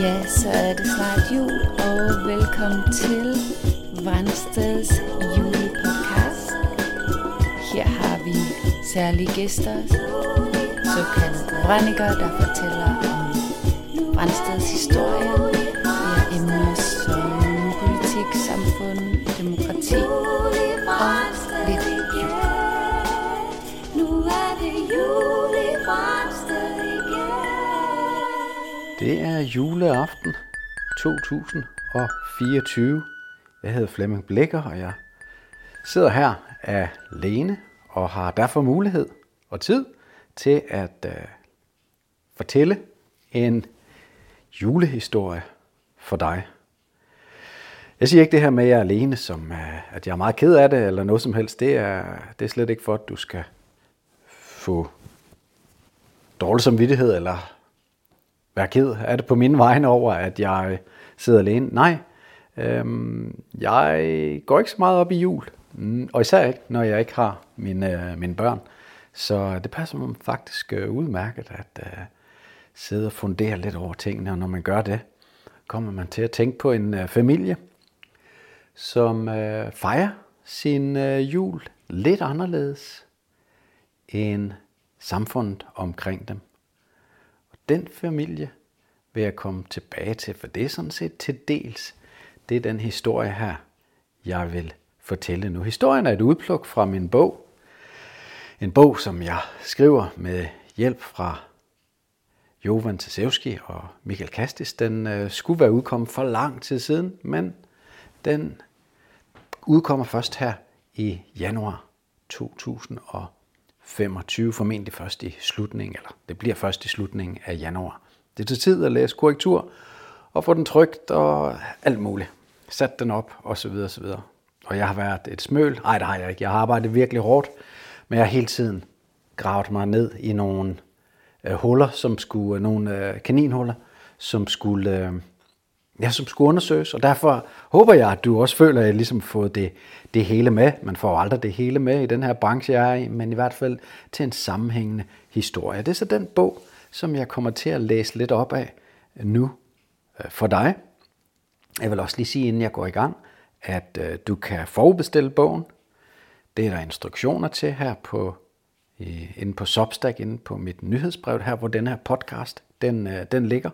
Ja, så er det snart jul, og velkommen til Vandsteds julepodcast. Her har vi særlige gæster, såkaldte vrandikker, der fortæller om Vrandsteds historie. Vi har emner som politik, samfund, demokrati er juleaften 2024. Jeg hedder Flemming Blikker, og jeg sidder her alene og har derfor mulighed og tid til at uh, fortælle en julehistorie for dig. Jeg siger ikke det her med, at jeg er alene, som uh, at jeg er meget ked af det, eller noget som helst. Det er, det er slet ikke for, at du skal få dårlig samvittighed, eller være ked af det på min vegne over, at jeg øh, sidder alene. Nej, øhm, jeg går ikke så meget op i jul. Mm, og især ikke, når jeg ikke har mine, øh, mine børn. Så det passer mig faktisk øh, udmærket at øh, sidde og fundere lidt over tingene. Og når man gør det, kommer man til at tænke på en øh, familie, som øh, fejrer sin øh, jul lidt anderledes end samfundet omkring dem. Den familie vil jeg komme tilbage til, for det er sådan set til dels, det er den historie her, jeg vil fortælle nu. Historien er et udpluk fra min bog. En bog, som jeg skriver med hjælp fra Jovan Tasevski og Michael Kastis. Den øh, skulle være udkommet for lang tid siden, men den udkommer først her i januar 25, formentlig først i slutningen, eller det bliver først i slutningen af januar. Det tager tid at læse korrektur og få den trygt og alt muligt. Sat den op og så videre, og så videre. Og jeg har været et smøl. Nej, det har jeg ikke. Jeg har arbejdet virkelig hårdt, men jeg har hele tiden gravet mig ned i nogle øh, huller, som skulle, øh, nogle øh, kaninhuller, som skulle, øh, ja, som skulle undersøges. Og derfor håber jeg, at du også føler, at jeg ligesom har fået det, det hele med. Man får aldrig det hele med i den her branche, jeg er i, men i hvert fald til en sammenhængende historie. Det er så den bog, som jeg kommer til at læse lidt op af nu øh, for dig. Jeg vil også lige sige, inden jeg går i gang, at øh, du kan forudbestille bogen. Det er der instruktioner til her på inde på Substack, inde på mit nyhedsbrev her, hvor den her podcast, den, øh, den ligger.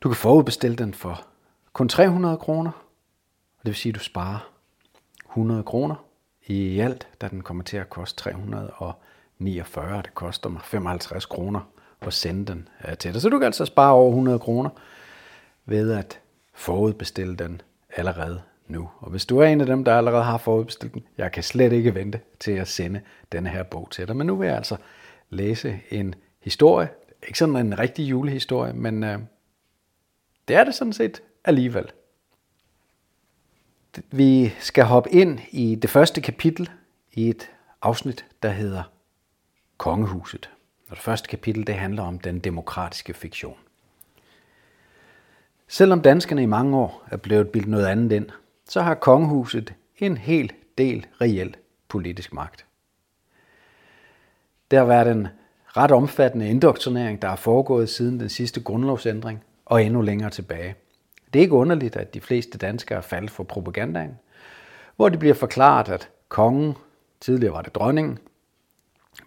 Du kan forudbestille den for kun 300 kroner, og det vil sige, at du sparer 100 kroner i alt, da den kommer til at koste 349. Det koster mig 55 kroner at sende den øh, til dig. Så du kan altså spare over 100 kroner ved at forudbestille den allerede nu. Og hvis du er en af dem, der allerede har forudbestilt den, jeg kan slet ikke vente til at sende denne her bog til dig. Men nu vil jeg altså læse en historie. Ikke sådan en rigtig julehistorie, men øh, det er det sådan set alligevel. Vi skal hoppe ind i det første kapitel i et afsnit, der hedder Kongehuset. Og det første kapitel det handler om den demokratiske fiktion. Selvom danskerne i mange år er blevet bildt noget andet ind, så har kongehuset en hel del reel politisk magt. Der har været en ret omfattende indoktrinering, der er foregået siden den sidste grundlovsændring og endnu længere tilbage. Det er ikke underligt, at de fleste danskere faldt for propagandaen, hvor det bliver forklaret, at kongen, tidligere var det dronningen,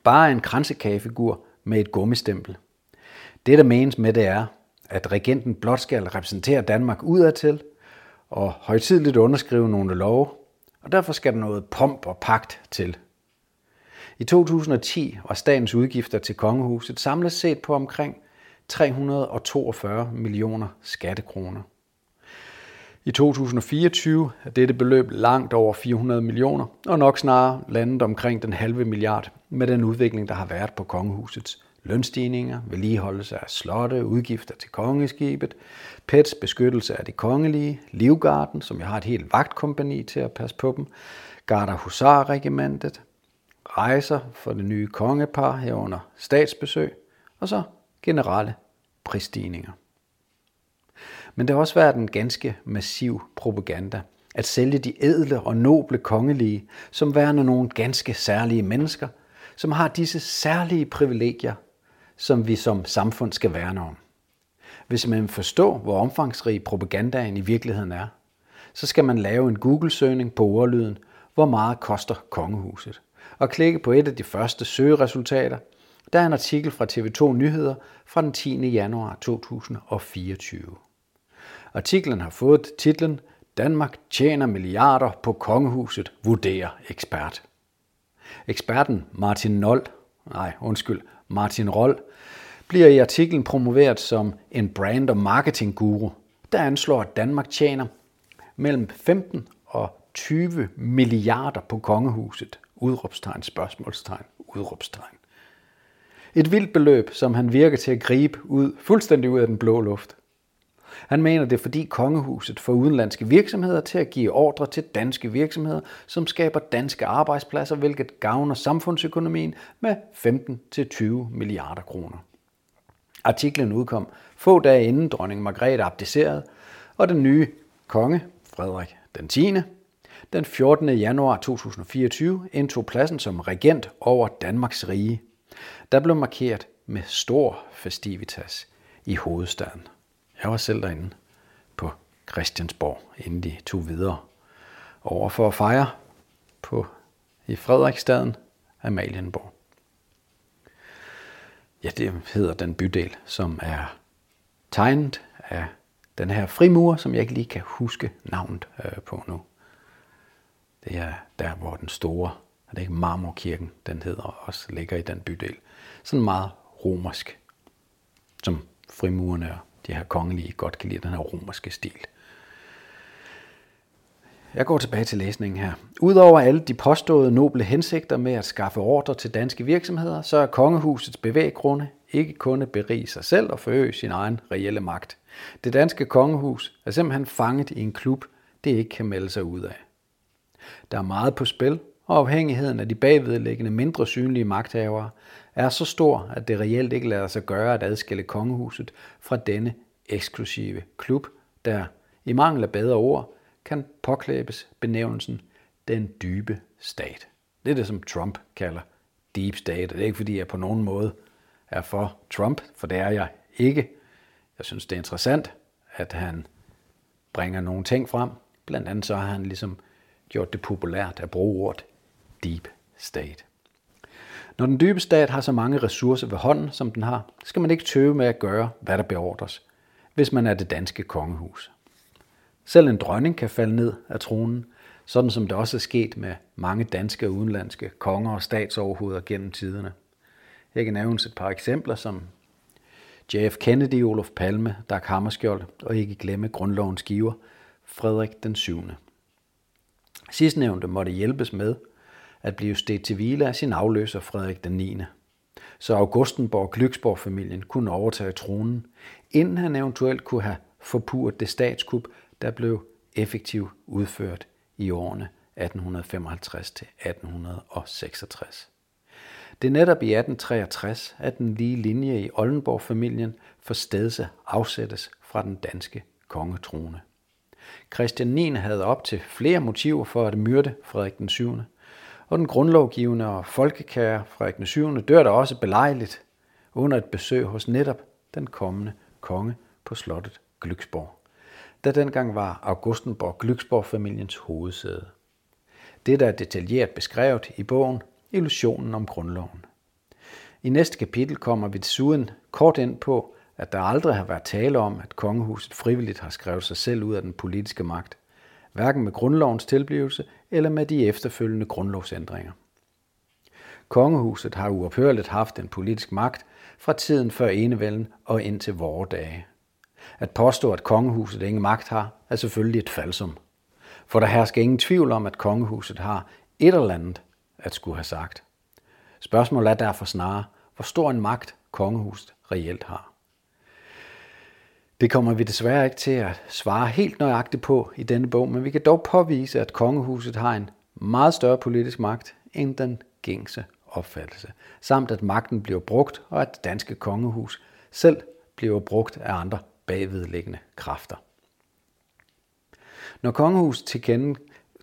bare er en kransekagefigur med et gummistempel. Det, der menes med det er, at regenten blot skal repræsentere Danmark udadtil og højtidligt underskrive nogle love, og derfor skal der noget pomp og pagt til. I 2010 var statens udgifter til kongehuset samlet set på omkring 342 millioner skattekroner. I 2024 er dette beløb langt over 400 millioner, og nok snarere landet omkring den halve milliard med den udvikling, der har været på kongehusets lønstigninger, vedligeholdelse af slotte, udgifter til kongeskibet, pets beskyttelse af de kongelige, Livgarden, som jeg har et helt vagtkompani til at passe på dem, Garda Husar-regimentet, rejser for det nye kongepar herunder statsbesøg, og så generelle prisstigninger. Men det har også været en ganske massiv propaganda at sælge de edle og noble kongelige som værende nogle ganske særlige mennesker, som har disse særlige privilegier, som vi som samfund skal værne om. Hvis man vil forstå, hvor omfangsrig propagandaen i virkeligheden er, så skal man lave en Google-søgning på ordlyden, hvor meget koster kongehuset, og klikke på et af de første søgeresultater. Der er en artikel fra TV2 Nyheder fra den 10. januar 2024. Artiklen har fået titlen Danmark tjener milliarder på kongehuset, vurderer ekspert. Eksperten Martin Nold, nej undskyld, Martin Roll, bliver i artiklen promoveret som en brand- og marketing-guru, der anslår, at Danmark tjener mellem 15 og 20 milliarder på kongehuset. Udråbstegn, spørgsmålstegn, udråbstegn. Et vildt beløb, som han virker til at gribe ud fuldstændig ud af den blå luft. Han mener det er fordi kongehuset får udenlandske virksomheder til at give ordre til danske virksomheder, som skaber danske arbejdspladser, hvilket gavner samfundsøkonomien med 15-20 milliarder kroner. Artiklen udkom få dage inden dronning Margrethe abdicerede, og den nye konge, Frederik den 10., den 14. januar 2024 indtog pladsen som regent over Danmarks rige. Der blev markeret med stor festivitas i hovedstaden. Jeg var selv derinde på Christiansborg, inden de tog videre over for at fejre på i Frederiksstaden Amalienborg. Ja, det hedder den bydel, som er tegnet af den her frimur, som jeg ikke lige kan huske navnet øh, på nu. Det er der, hvor den store, er det ikke Marmorkirken, den hedder, også ligger i den bydel. Sådan meget romersk, som frimurerne og de her kongelige godt kan lide den her romerske stil. Jeg går tilbage til læsningen her. Udover alle de påståede noble hensigter med at skaffe ordre til danske virksomheder, så er kongehusets bevæggrunde ikke kun at berige sig selv og forøge sin egen reelle magt. Det danske kongehus er simpelthen fanget i en klub, det ikke kan melde sig ud af. Der er meget på spil, og afhængigheden af de bagvedliggende mindre synlige magthavere er så stor, at det reelt ikke lader sig gøre at adskille kongehuset fra denne eksklusive klub, der i mangel af bedre ord kan påklæbes benævnelsen den dybe stat. Det er det, som Trump kalder deep state. Det er ikke, fordi jeg på nogen måde er for Trump, for det er jeg ikke. Jeg synes, det er interessant, at han bringer nogle ting frem. Blandt andet så har han ligesom gjort det populært at bruge ordet deep state. Når den dybe stat har så mange ressourcer ved hånden, som den har, skal man ikke tøve med at gøre, hvad der beordres, hvis man er det danske kongehus. Selv en dronning kan falde ned af tronen, sådan som det også er sket med mange danske og udenlandske konger og statsoverhoveder gennem tiderne. Jeg kan nævne et par eksempler som J.F. Kennedy, Olof Palme, Dag Hammarskjold og ikke glemme grundlovens giver, Frederik den 7. Sidstnævnte måtte hjælpes med at blive stedt til hvile af sin afløser Frederik den 9. Så Augustenborg Glücksborg-familien kunne overtage tronen, inden han eventuelt kunne have forpurret det statskup, der blev effektivt udført i årene 1855 til 1866. Det er netop i 1863, at den lige linje i Oldenborg-familien for stedse afsættes fra den danske kongetrone. Christian 9. havde op til flere motiver for at myrde Frederik den 7. Og den grundlovgivende og folkekære Frederik den 7. dør der også belejligt under et besøg hos netop den kommende konge på slottet Glücksborg, der dengang var Augustenborg Glücksborg-familiens hovedsæde. Det der er detaljeret beskrevet i bogen Illusionen om grundloven. I næste kapitel kommer vi desuden kort ind på, at der aldrig har været tale om, at kongehuset frivilligt har skrevet sig selv ud af den politiske magt, hverken med grundlovens tilblivelse eller med de efterfølgende grundlovsændringer. Kongehuset har uophørligt haft en politisk magt fra tiden før enevælden og ind til vore dage. At påstå, at kongehuset ingen magt har, er selvfølgelig et falsum. For der hersker ingen tvivl om, at kongehuset har et eller andet at skulle have sagt. Spørgsmålet er derfor snarere, hvor stor en magt kongehuset reelt har. Det kommer vi desværre ikke til at svare helt nøjagtigt på i denne bog, men vi kan dog påvise, at kongehuset har en meget større politisk magt end den gængse opfattelse, samt at magten bliver brugt, og at det danske kongehus selv bliver brugt af andre bagvedliggende kræfter. Når kongehuset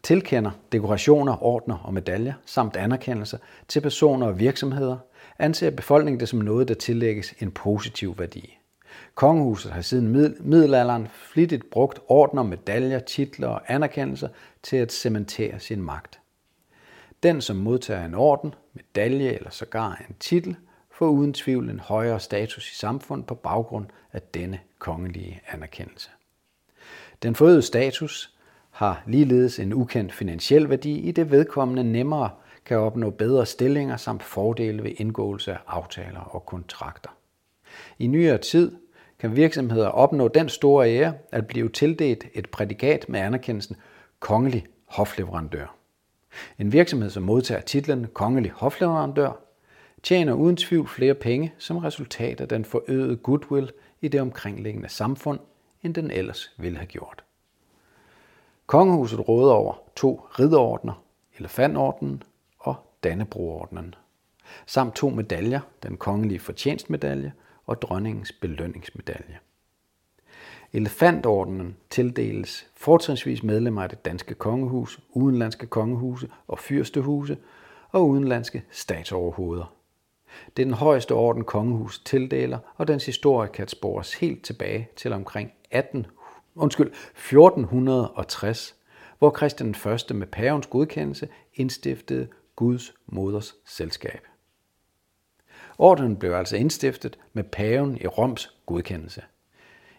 tilkender dekorationer, ordner og medaljer samt anerkendelser til personer og virksomheder, anser befolkningen det som noget, der tillægges en positiv værdi. Kongehuset har siden middelalderen flittigt brugt ordner, medaljer, titler og anerkendelser til at cementere sin magt. Den, som modtager en orden, medalje eller sågar en titel, får uden tvivl en højere status i samfundet på baggrund af denne kongelige anerkendelse. Den forøgede status har ligeledes en ukendt finansiel værdi, i det vedkommende nemmere kan opnå bedre stillinger samt fordele ved indgåelse af aftaler og kontrakter. I nyere tid kan virksomheder opnå den store ære at blive tildelt et prædikat med anerkendelsen kongelig hofleverandør. En virksomhed, som modtager titlen kongelig hofleverandør, tjener uden tvivl flere penge som resultat af den forøgede goodwill i det omkringliggende samfund, end den ellers ville have gjort. Kongehuset råder over to ridderordner, elefantordenen og Dannebroordenen, samt to medaljer, den kongelige fortjenstmedalje og dronningens belønningsmedalje. Elefantordenen tildeles fortrinsvis medlemmer af det danske kongehus, udenlandske kongehuse og fyrstehuse og udenlandske statsoverhoveder. Det er den højeste orden kongehus tildeler, og dens historie kan spores helt tilbage til omkring 18, undskyld, 1460, hvor Christian I med pavens godkendelse indstiftede Guds moders selskab. Ordenen blev altså indstiftet med paven i Roms godkendelse.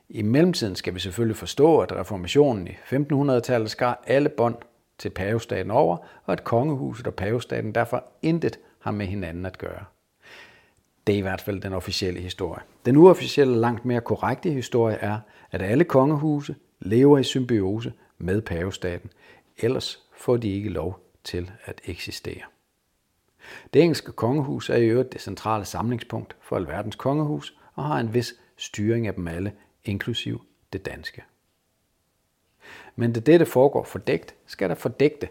I mellemtiden skal vi selvfølgelig forstå, at reformationen i 1500-tallet skar alle bånd til pavestaten over, og at kongehuset og pavestaten derfor intet har med hinanden at gøre. Det er i hvert fald den officielle historie. Den uofficielle, langt mere korrekte historie er, at alle kongehuse lever i symbiose med pavestaten, ellers får de ikke lov til at eksistere. Det engelske kongehus er i øvrigt det centrale samlingspunkt for alverdens kongehus og har en vis styring af dem alle, inklusiv det danske. Men da dette foregår fordækt, skal der fordægte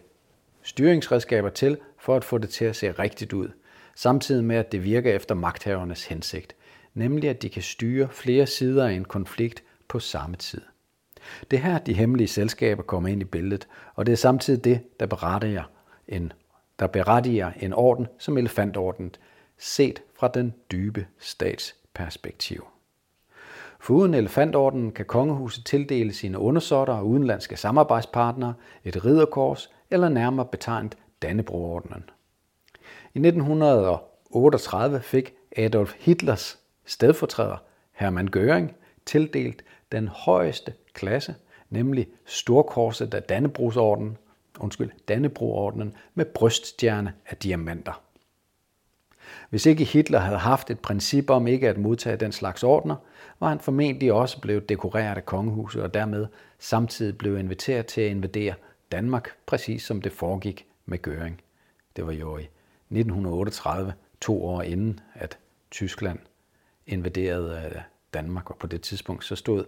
styringsredskaber til for at få det til at se rigtigt ud, samtidig med at det virker efter magthavernes hensigt, nemlig at de kan styre flere sider af en konflikt på samme tid. Det er her, de hemmelige selskaber kommer ind i billedet, og det er samtidig det, der berettiger en, der berettiger en orden som elefantordenen, set fra den dybe statsperspektiv. uden elefantordenen kan kongehuset tildele sine undersåtter og udenlandske samarbejdspartnere et ridderkors eller nærmere betegnet Dannebrogordenen. I 1938 fik Adolf Hitlers stedfortræder Hermann Göring tildelt den højeste klasse, nemlig Storkorset af Dannebrogsordenen, undskyld, Dannebroordenen med bryststjerne af diamanter. Hvis ikke Hitler havde haft et princip om ikke at modtage den slags ordner, var han formentlig også blevet dekoreret af kongehuset og dermed samtidig blev inviteret til at invadere Danmark, præcis som det foregik med Göring. Det var jo i 1938, to år inden at Tyskland invaderede øh, Danmark, og på det tidspunkt så stod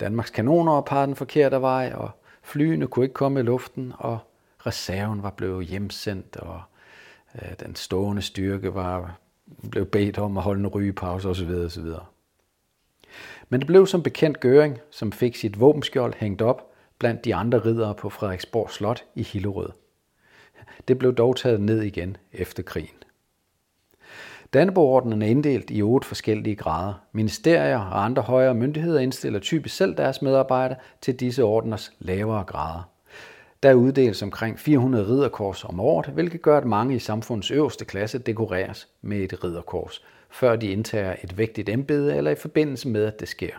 Danmarks kanoner og par den forkerte vej, og flyene kunne ikke komme i luften, og reserven var blevet hjemsendt, og øh, den stående styrke var blev bedt om at holde en rygepause osv. osv. Men det blev som bekendt Gøring, som fik sit våbenskjold hængt op blandt de andre riddere på Frederiksborg Slot i Hillerød. Det blev dog taget ned igen efter krigen. Dannebrogordenen er inddelt i otte forskellige grader. Ministerier og andre højere myndigheder indstiller typisk selv deres medarbejdere til disse ordeners lavere grader. Der uddeles omkring 400 ridderkors om året, hvilket gør, at mange i samfundets øverste klasse dekoreres med et ridderkors, før de indtager et vægtigt embede eller i forbindelse med, at det sker.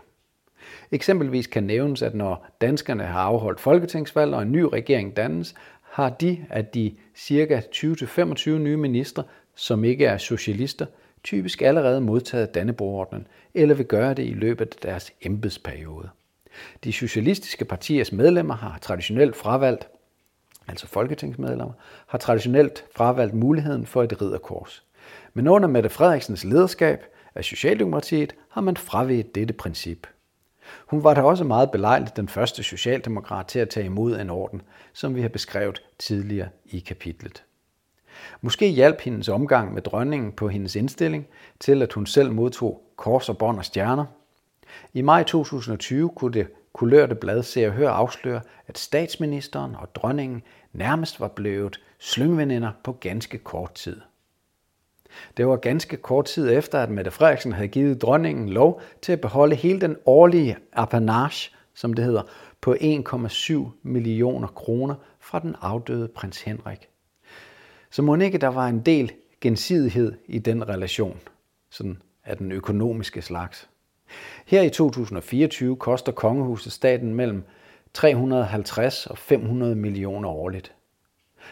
Eksempelvis kan nævnes, at når danskerne har afholdt folketingsvalg og en ny regering dannes, har de af de ca. 20-25 nye ministre som ikke er socialister, typisk allerede modtaget Dannebrogordnen eller vil gøre det i løbet af deres embedsperiode. De socialistiske partiers medlemmer har traditionelt fravalgt, altså folketingsmedlemmer, har traditionelt fravalgt muligheden for et ridderkors. Men under Mette Frederiksens lederskab af Socialdemokratiet har man fravedt dette princip. Hun var da også meget belejligt den første socialdemokrat til at tage imod en orden, som vi har beskrevet tidligere i kapitlet. Måske hjalp hendes omgang med dronningen på hendes indstilling til, at hun selv modtog kors og bånd og stjerner. I maj 2020 kunne det kulørte blad Se og Hør afsløre, at statsministeren og dronningen nærmest var blevet slyngveninder på ganske kort tid. Det var ganske kort tid efter, at Mette Frederiksen havde givet dronningen lov til at beholde hele den årlige apanage, som det hedder, på 1,7 millioner kroner fra den afdøde prins Henrik. Så må ikke der var en del gensidighed i den relation, sådan af den økonomiske slags. Her i 2024 koster kongehuset staten mellem 350 og 500 millioner årligt.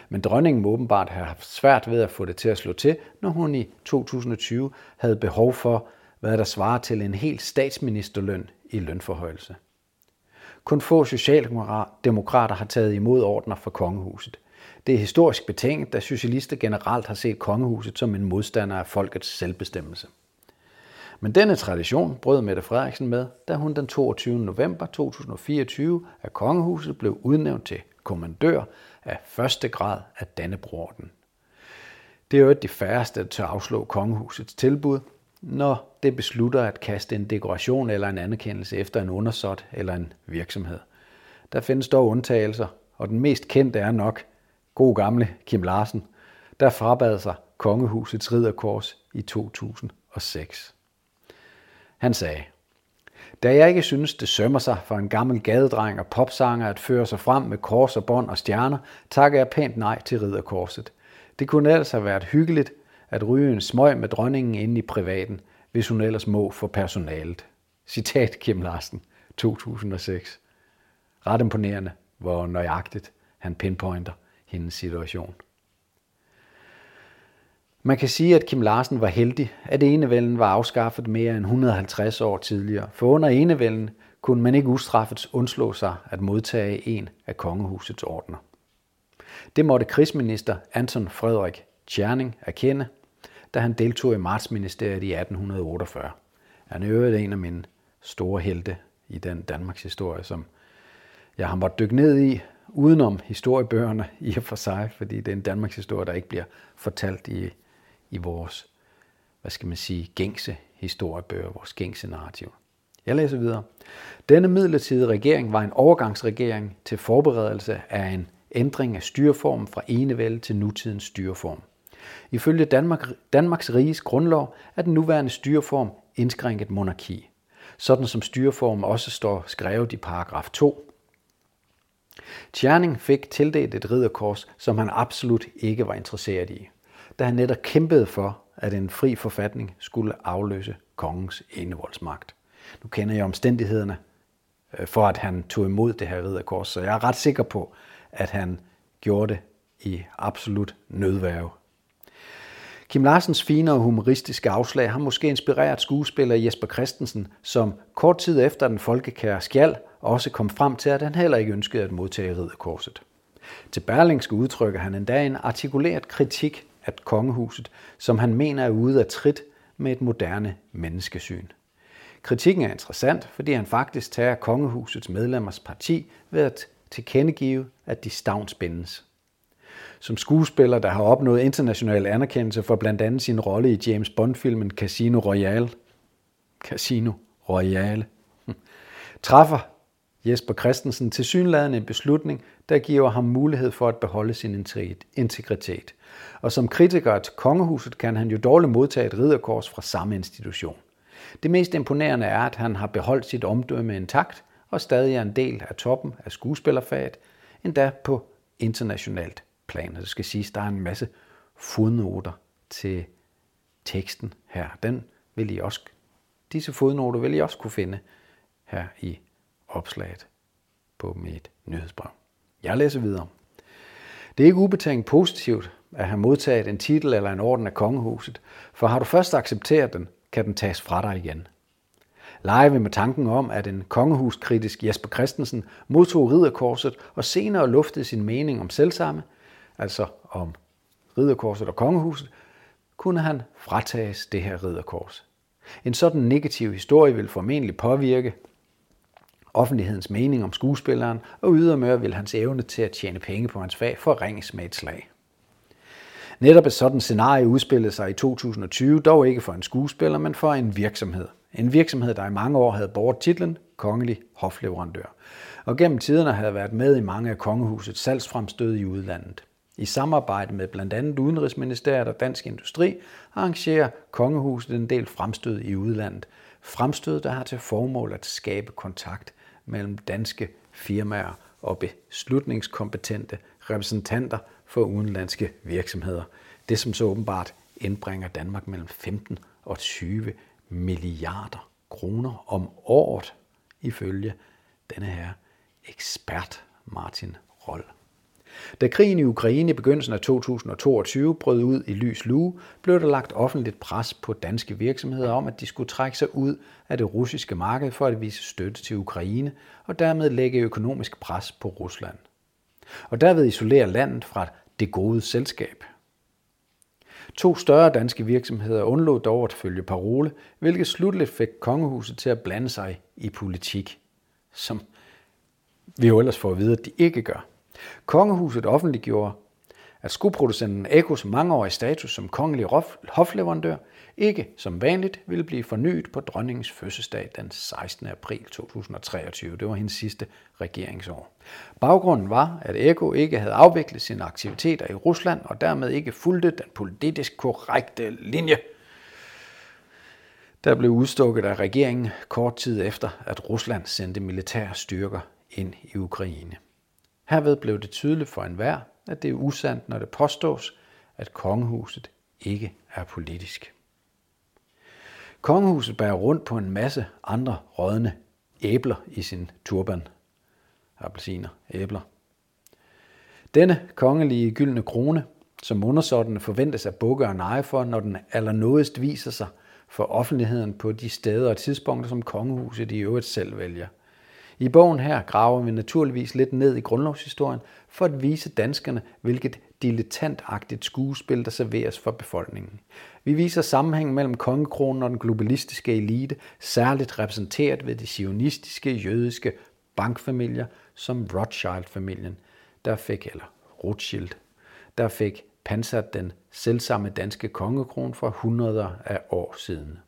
Men dronningen må åbenbart have haft svært ved at få det til at slå til, når hun i 2020 havde behov for, hvad der svarer til en helt statsministerløn i lønforhøjelse. Kun få socialdemokrater har taget imod ordner for kongehuset. Det er historisk betinget, da socialister generelt har set kongehuset som en modstander af folkets selvbestemmelse. Men denne tradition brød Mette Frederiksen med, da hun den 22. november 2024 af kongehuset blev udnævnt til kommandør af første grad af Dannebrorden. Det er jo de færreste, der tør afslå kongehusets tilbud, når det beslutter at kaste en dekoration eller en anerkendelse efter en undersåt eller en virksomhed. Der findes dog undtagelser, og den mest kendte er nok god gamle Kim Larsen, der frabad sig kongehusets ridderkors i 2006. Han sagde, da jeg ikke synes, det sømmer sig for en gammel gadedreng og popsanger at føre sig frem med kors og bånd og stjerner, takker jeg pænt nej til ridderkorset. Det kunne ellers have været hyggeligt at ryge en smøg med dronningen inde i privaten, hvis hun ellers må for personalet. Citat Kim Larsen, 2006. Ret imponerende, hvor nøjagtigt han pinpointer hendes situation. Man kan sige, at Kim Larsen var heldig, at enevælden var afskaffet mere end 150 år tidligere, for under enevælden kunne man ikke ustraffet undslå sig at modtage en af kongehusets ordner. Det måtte krigsminister Anton Frederik Tjerning erkende, da han deltog i Martsministeriet i 1848. Han er øvrigt en af mine store helte i den Danmarks historie, som jeg har måttet dykke ned i, udenom historiebøgerne i og for sig, fordi det er en Danmarks historie, der ikke bliver fortalt i i vores, hvad skal man sige, gængse historiebøger, vores gængse narrativ. Jeg læser videre. Denne midlertidige regering var en overgangsregering til forberedelse af en ændring af styreformen fra enevælde til nutidens styreform. Ifølge Danmark, Danmarks Riges grundlov er den nuværende styreform indskrænket monarki, sådan som styreformen også står skrevet i paragraf 2. Tjerning fik tildelt et ridderkors, som han absolut ikke var interesseret i da han netop kæmpede for, at en fri forfatning skulle afløse kongens enevoldsmagt. Nu kender jeg omstændighederne øh, for, at han tog imod det her ridderkors, så jeg er ret sikker på, at han gjorde det i absolut nødværve. Kim Larsens fine og humoristiske afslag har måske inspireret skuespiller Jesper Christensen, som kort tid efter den folkekære skjald også kom frem til, at han heller ikke ønskede at modtage ridderkorset. Til Berlingske udtrykker han endda en artikuleret kritik af kongehuset, som han mener er ude af trit med et moderne menneskesyn. Kritikken er interessant, fordi han faktisk tager kongehusets medlemmers parti ved at tilkendegive, at de stavnsbindes. Som skuespiller, der har opnået international anerkendelse for blandt andet sin rolle i James Bond-filmen Casino Royale, Casino Royale, træffer Jesper Christensen til synlædende en beslutning, der giver ham mulighed for at beholde sin integritet. Og som kritiker til kongehuset kan han jo dårligt modtage et ridderkors fra samme institution. Det mest imponerende er, at han har beholdt sit omdømme intakt og stadig er en del af toppen af skuespillerfaget, endda på internationalt plan. Og det skal siges, der er en masse fodnoter til teksten her. Den vil I også, disse fodnoter vil I også kunne finde her i opslaget på mit nyhedsbrev. Jeg læser videre. Det er ikke ubetænkt positivt at have modtaget en titel eller en orden af kongehuset, for har du først accepteret den, kan den tages fra dig igen. Leger vi med tanken om, at en kongehuskritisk Jesper Christensen modtog ridderkorset og senere luftede sin mening om selvsamme, altså om ridderkorset og kongehuset, kunne han fratages det her ridderkors. En sådan negativ historie vil formentlig påvirke offentlighedens mening om skuespilleren, og ydermere vil hans evne til at tjene penge på hans fag forringes med et slag. Netop et sådan scenarie udspillede sig i 2020, dog ikke for en skuespiller, men for en virksomhed. En virksomhed, der i mange år havde båret titlen Kongelig Hofleverandør, og gennem tiderne havde været med i mange af kongehusets salgsfremstød i udlandet. I samarbejde med blandt andet Udenrigsministeriet og Dansk Industri arrangerer Kongehuset en del fremstød i udlandet. Fremstød, der har til formål at skabe kontakt mellem danske firmaer og beslutningskompetente repræsentanter for udenlandske virksomheder. Det som så åbenbart indbringer Danmark mellem 15 og 20 milliarder kroner om året, ifølge denne her ekspert Martin Roll. Da krigen i Ukraine i begyndelsen af 2022 brød ud i lys lue, blev der lagt offentligt pres på danske virksomheder om, at de skulle trække sig ud af det russiske marked for at vise støtte til Ukraine og dermed lægge økonomisk pres på Rusland. Og derved isolere landet fra det gode selskab. To større danske virksomheder undlod dog at følge parole, hvilket slutligt fik kongehuset til at blande sig i politik, som vi jo ellers får at vide, at de ikke gør. Kongehuset offentliggjorde, at skoproducenten Ekos mangeårige status som kongelig hofleverandør ikke som vanligt ville blive fornyet på dronningens fødselsdag den 16. april 2023. Det var hendes sidste regeringsår. Baggrunden var, at Eko ikke havde afviklet sine aktiviteter i Rusland og dermed ikke fulgte den politisk korrekte linje. Der blev udstukket af regeringen kort tid efter, at Rusland sendte militære styrker ind i Ukraine. Herved blev det tydeligt for enhver, at det er usandt, når det påstås, at kongehuset ikke er politisk. Kongehuset bærer rundt på en masse andre rådne æbler i sin turban. Appelsiner, æbler. Denne kongelige gyldne krone, som undersåttene forventes at bukke og neje for, når den allernådest viser sig for offentligheden på de steder og tidspunkter, som kongehuset i øvrigt selv vælger. I bogen her graver vi naturligvis lidt ned i grundlovshistorien for at vise danskerne, hvilket dilettantagtigt skuespil, der serveres for befolkningen. Vi viser sammenhængen mellem kongekronen og den globalistiske elite, særligt repræsenteret ved de sionistiske jødiske bankfamilier som Rothschild-familien, der fik, eller Rothschild, der fik pansat den selvsamme danske kongekron for hundreder af år siden.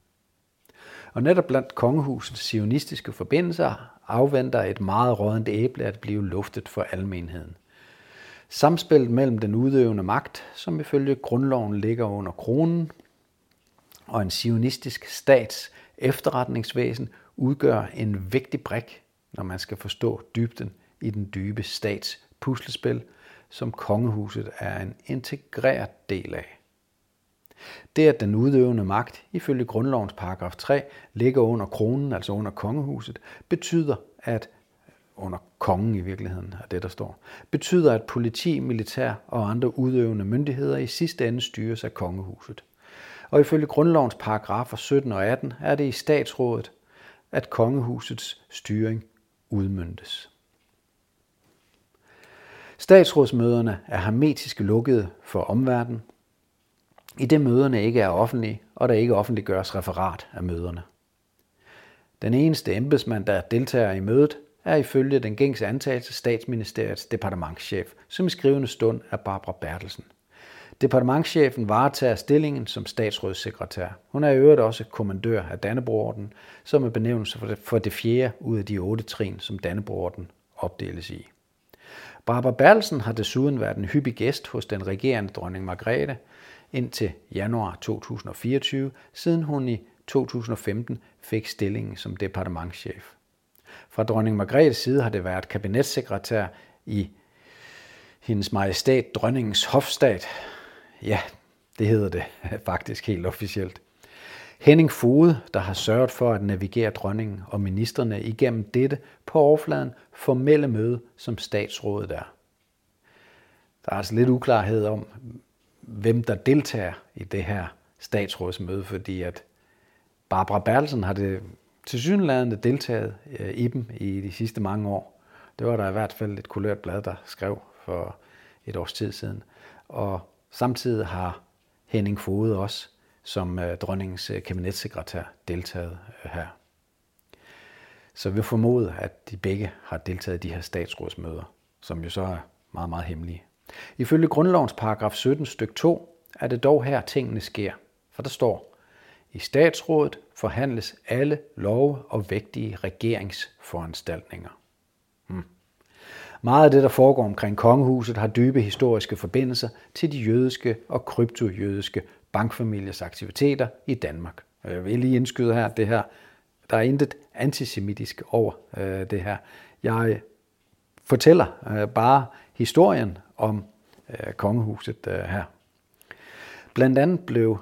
Og netop blandt kongehusets sionistiske forbindelser afventer et meget rådent æble at blive luftet for almenheden. Samspillet mellem den udøvende magt, som ifølge grundloven ligger under kronen, og en sionistisk stats efterretningsvæsen udgør en vigtig brik, når man skal forstå dybden i den dybe stats puslespil, som kongehuset er en integreret del af. Det, at den udøvende magt, ifølge grundlovens paragraf 3, ligger under kronen, altså under kongehuset, betyder, at under kongen i virkeligheden, er det der står, betyder, at politi, militær og andre udøvende myndigheder i sidste ende styres af kongehuset. Og ifølge grundlovens paragrafer 17 og 18 er det i statsrådet, at kongehusets styring udmyndtes. Statsrådsmøderne er hermetisk lukkede for omverdenen, i det møderne ikke er offentlige, og der ikke offentliggøres referat af møderne. Den eneste embedsmand, der deltager i mødet, er ifølge den gængse antagelse statsministeriets departementschef, som i skrivende stund er Barbara Bertelsen. Departementschefen varetager stillingen som statsrådssekretær. Hun er i øvrigt også kommandør af Dannebrogorden, som er benævnelse for det fjerde ud af de otte trin, som Dannebrogorden opdeles i. Barbara Bertelsen har desuden været en hyppig gæst hos den regerende dronning Margrethe, indtil januar 2024, siden hun i 2015 fik stillingen som departementschef. Fra dronning Margrethes side har det været kabinetssekretær i hendes majestæt dronningens hofstat. Ja, det hedder det faktisk helt officielt. Henning Fode, der har sørget for at navigere dronningen og ministerne igennem dette på overfladen formelle møde, som statsrådet er. Der er altså lidt uklarhed om, hvem der deltager i det her statsrådsmøde, fordi at Barbara Bertelsen har det tilsyneladende deltaget øh, i dem i de sidste mange år. Det var der i hvert fald et kulørt blad, der skrev for et års tid siden. Og samtidig har Henning Fode også som øh, dronningens øh, kabinetssekretær deltaget her. Så vi formoder, at de begge har deltaget i de her statsrådsmøder, som jo så er meget, meget hemmelige. Ifølge grundlovens paragraf 17 styk 2 er det dog her tingene sker, for der står, i statsrådet forhandles alle love og vægtige regeringsforanstaltninger. Hmm. Meget af det, der foregår omkring kongehuset, har dybe historiske forbindelser til de jødiske og kryptojødiske bankfamiliers aktiviteter i Danmark. Jeg vil lige indskyde her, det her, der er intet antisemitisk over øh, det her. Jeg fortæller øh, bare historien om øh, kongehuset øh, her. Blandt andet blev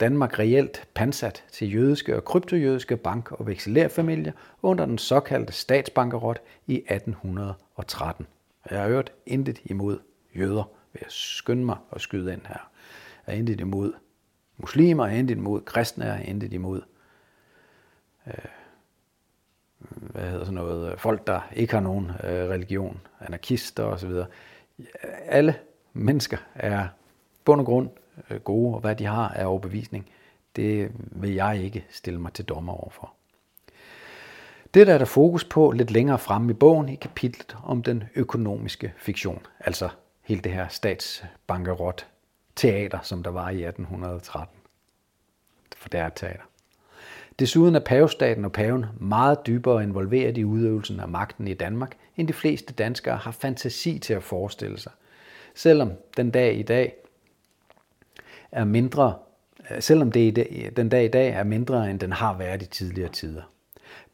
Danmark reelt pansat til jødiske og kryptojødiske bank- og vekselerfamilier under den såkaldte statsbankerot i 1813. Jeg har hørt intet imod jøder, vil jeg skynde mig at skyde ind her. Jeg har intet imod muslimer, jeg har intet imod kristne, jeg har intet imod øh, hvad hedder sådan noget, øh, folk, der ikke har nogen øh, religion, anarkister osv. Alle mennesker er bund og grund øh, gode, og hvad de har af overbevisning, det vil jeg ikke stille mig til dommer overfor. Det der er der fokus på lidt længere fremme i bogen i kapitlet om den økonomiske fiktion, altså hele det her statsbankerot teater, som der var i 1813. For det er et teater. Desuden er pavestaten og paven meget dybere involveret i udøvelsen af magten i Danmark, end de fleste danskere har fantasi til at forestille sig. Selvom den dag i dag er mindre, øh, selvom det den dag i dag er mindre, end den har været i tidligere tider.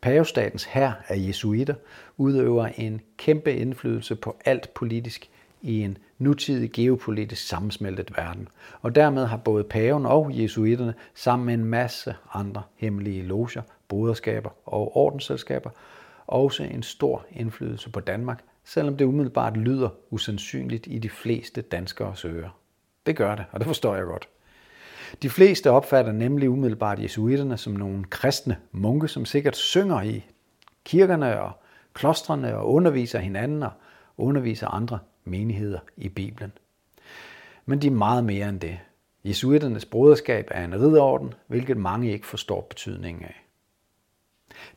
Pavestatens hær af jesuitter udøver en kæmpe indflydelse på alt politisk i en nutidig geopolitisk sammensmeltet verden. Og dermed har både paven og jesuitterne sammen med en masse andre hemmelige loger, broderskaber og ordensselskaber også en stor indflydelse på Danmark, selvom det umiddelbart lyder usandsynligt i de fleste danskers ører. Det gør det, og det forstår jeg godt. De fleste opfatter nemlig umiddelbart jesuitterne som nogle kristne munke, som sikkert synger i kirkerne og klostrene og underviser hinanden og underviser andre menigheder i Bibelen. Men de er meget mere end det. Jesuiternes broderskab er en ridderorden, hvilket mange ikke forstår betydningen af.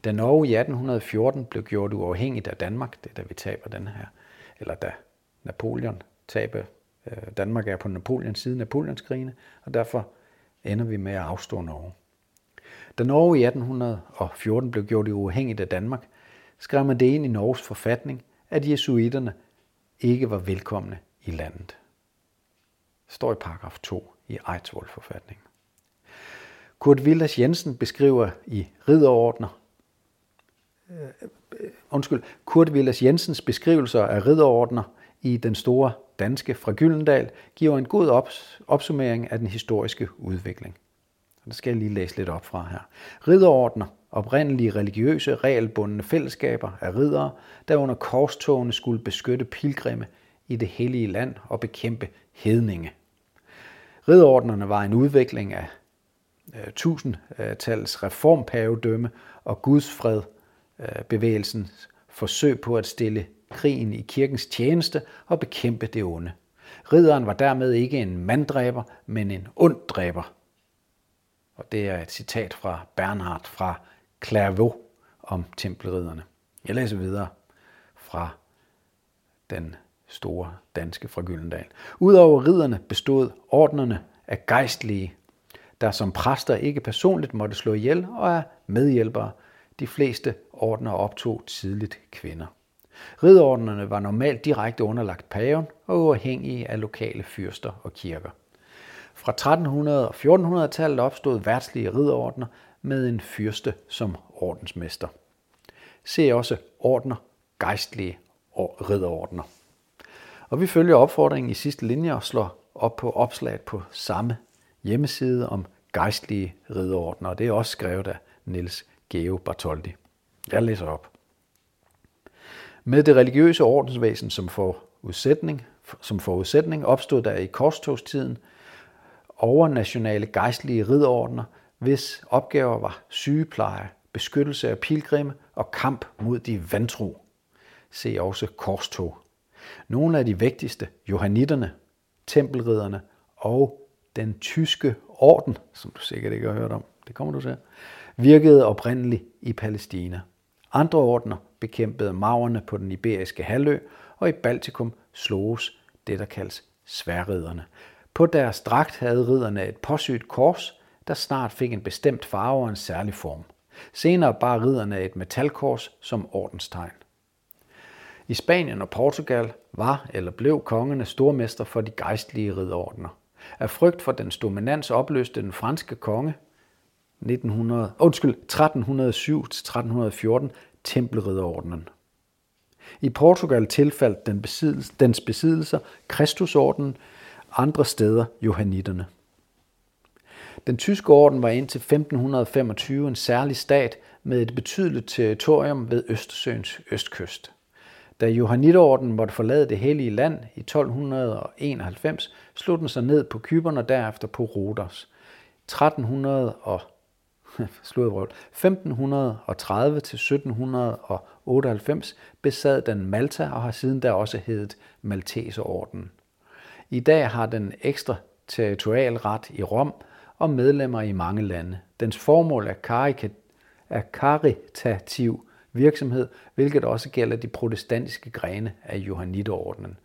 Da Norge i 1814 blev gjort uafhængigt af Danmark, det er da vi taber den her, eller da Napoleon taber, øh, Danmark er på Napoleons side Napoleonskrigene, og derfor ender vi med at afstå Norge. Da Norge i 1814 blev gjort uafhængigt af Danmark, skrev man det ind i Norges forfatning, at jesuiterne ikke var velkomne i landet. Det står i paragraf 2 i Eidsvoll-forfatningen. Kurt Wilders Jensen beskriver i Ridderordner, øh, undskyld, Kurt Wilders Jensens beskrivelser af ridderordner i Den Store Danske fra Gyldendal giver en god opsummering af den historiske udvikling. Det skal jeg lige læse lidt op fra her. Ridderordner, oprindelige religiøse, regelbundne fællesskaber af riddere, der under korstogene skulle beskytte pilgrimme i det hellige land og bekæmpe hedninge. Ridderordnerne var en udvikling af øh, tusindtals reformpavedømme og gudsfred øh, bevægelsens forsøg på at stille krigen i kirkens tjeneste og bekæmpe det onde. Ridderen var dermed ikke en manddræber, men en onddræber. Og det er et citat fra Bernhard fra Clairvaux om tempelridderne. Jeg læser videre fra den store danske fra Gyldendal. Udover ridderne bestod ordnerne af gejstlige, der som præster ikke personligt måtte slå ihjel og er medhjælpere. De fleste ordner optog tidligt kvinder. Ridordnerne var normalt direkte underlagt paven og uafhængige af lokale fyrster og kirker. Fra 1300- og 1400-tallet opstod værtslige ridordner, med en fyrste som ordensmester. Se også ordner, gejstlige ridderordner. Og vi følger opfordringen i sidste linje og slår op på opslaget på samme hjemmeside om gejstlige ridderordner. Og det er også skrevet af Niels Geo Bartoldi. Jeg læser op. Med det religiøse ordensvæsen som forudsætning, som forudsætning opstod der i korstogstiden overnationale gejstlige ridderordner, hvis opgaver var sygepleje, beskyttelse af pilgrimme og kamp mod de vantro. Se også korstog. Nogle af de vigtigste, johannitterne, tempelridderne og den tyske orden, som du sikkert ikke har hørt om, det kommer du til, virkede oprindeligt i Palæstina. Andre ordner bekæmpede maverne på den iberiske halvø, og i Baltikum sloges det, der kaldes sværridderne. På deres dragt havde ridderne et påsyet kors, der snart fik en bestemt farve og en særlig form. Senere bar ridderne et metalkors som ordenstegn. I Spanien og Portugal var eller blev kongerne stormester for de gejstlige ridderordner. Af frygt for dens dominans opløste den franske konge 1900, undskyld, 1307-1314 tempelridderordenen. I Portugal tilfaldt den besiddelse, dens besiddelser Kristusordenen, andre steder johannitterne. Den tyske orden var indtil 1525 en særlig stat med et betydeligt territorium ved Østersøens østkyst. Da Johanniterorden måtte forlade det hellige land i 1291, slog den sig ned på Kyberne og derefter på Rhodos. 1300 og 1530 til 1798 besad den Malta og har siden da også heddet Malteserorden. I dag har den ekstra territorialret i Rom og medlemmer i mange lande. Dens formål er, er karitativ virksomhed, hvilket også gælder de protestantiske grene af Johanniterordenen,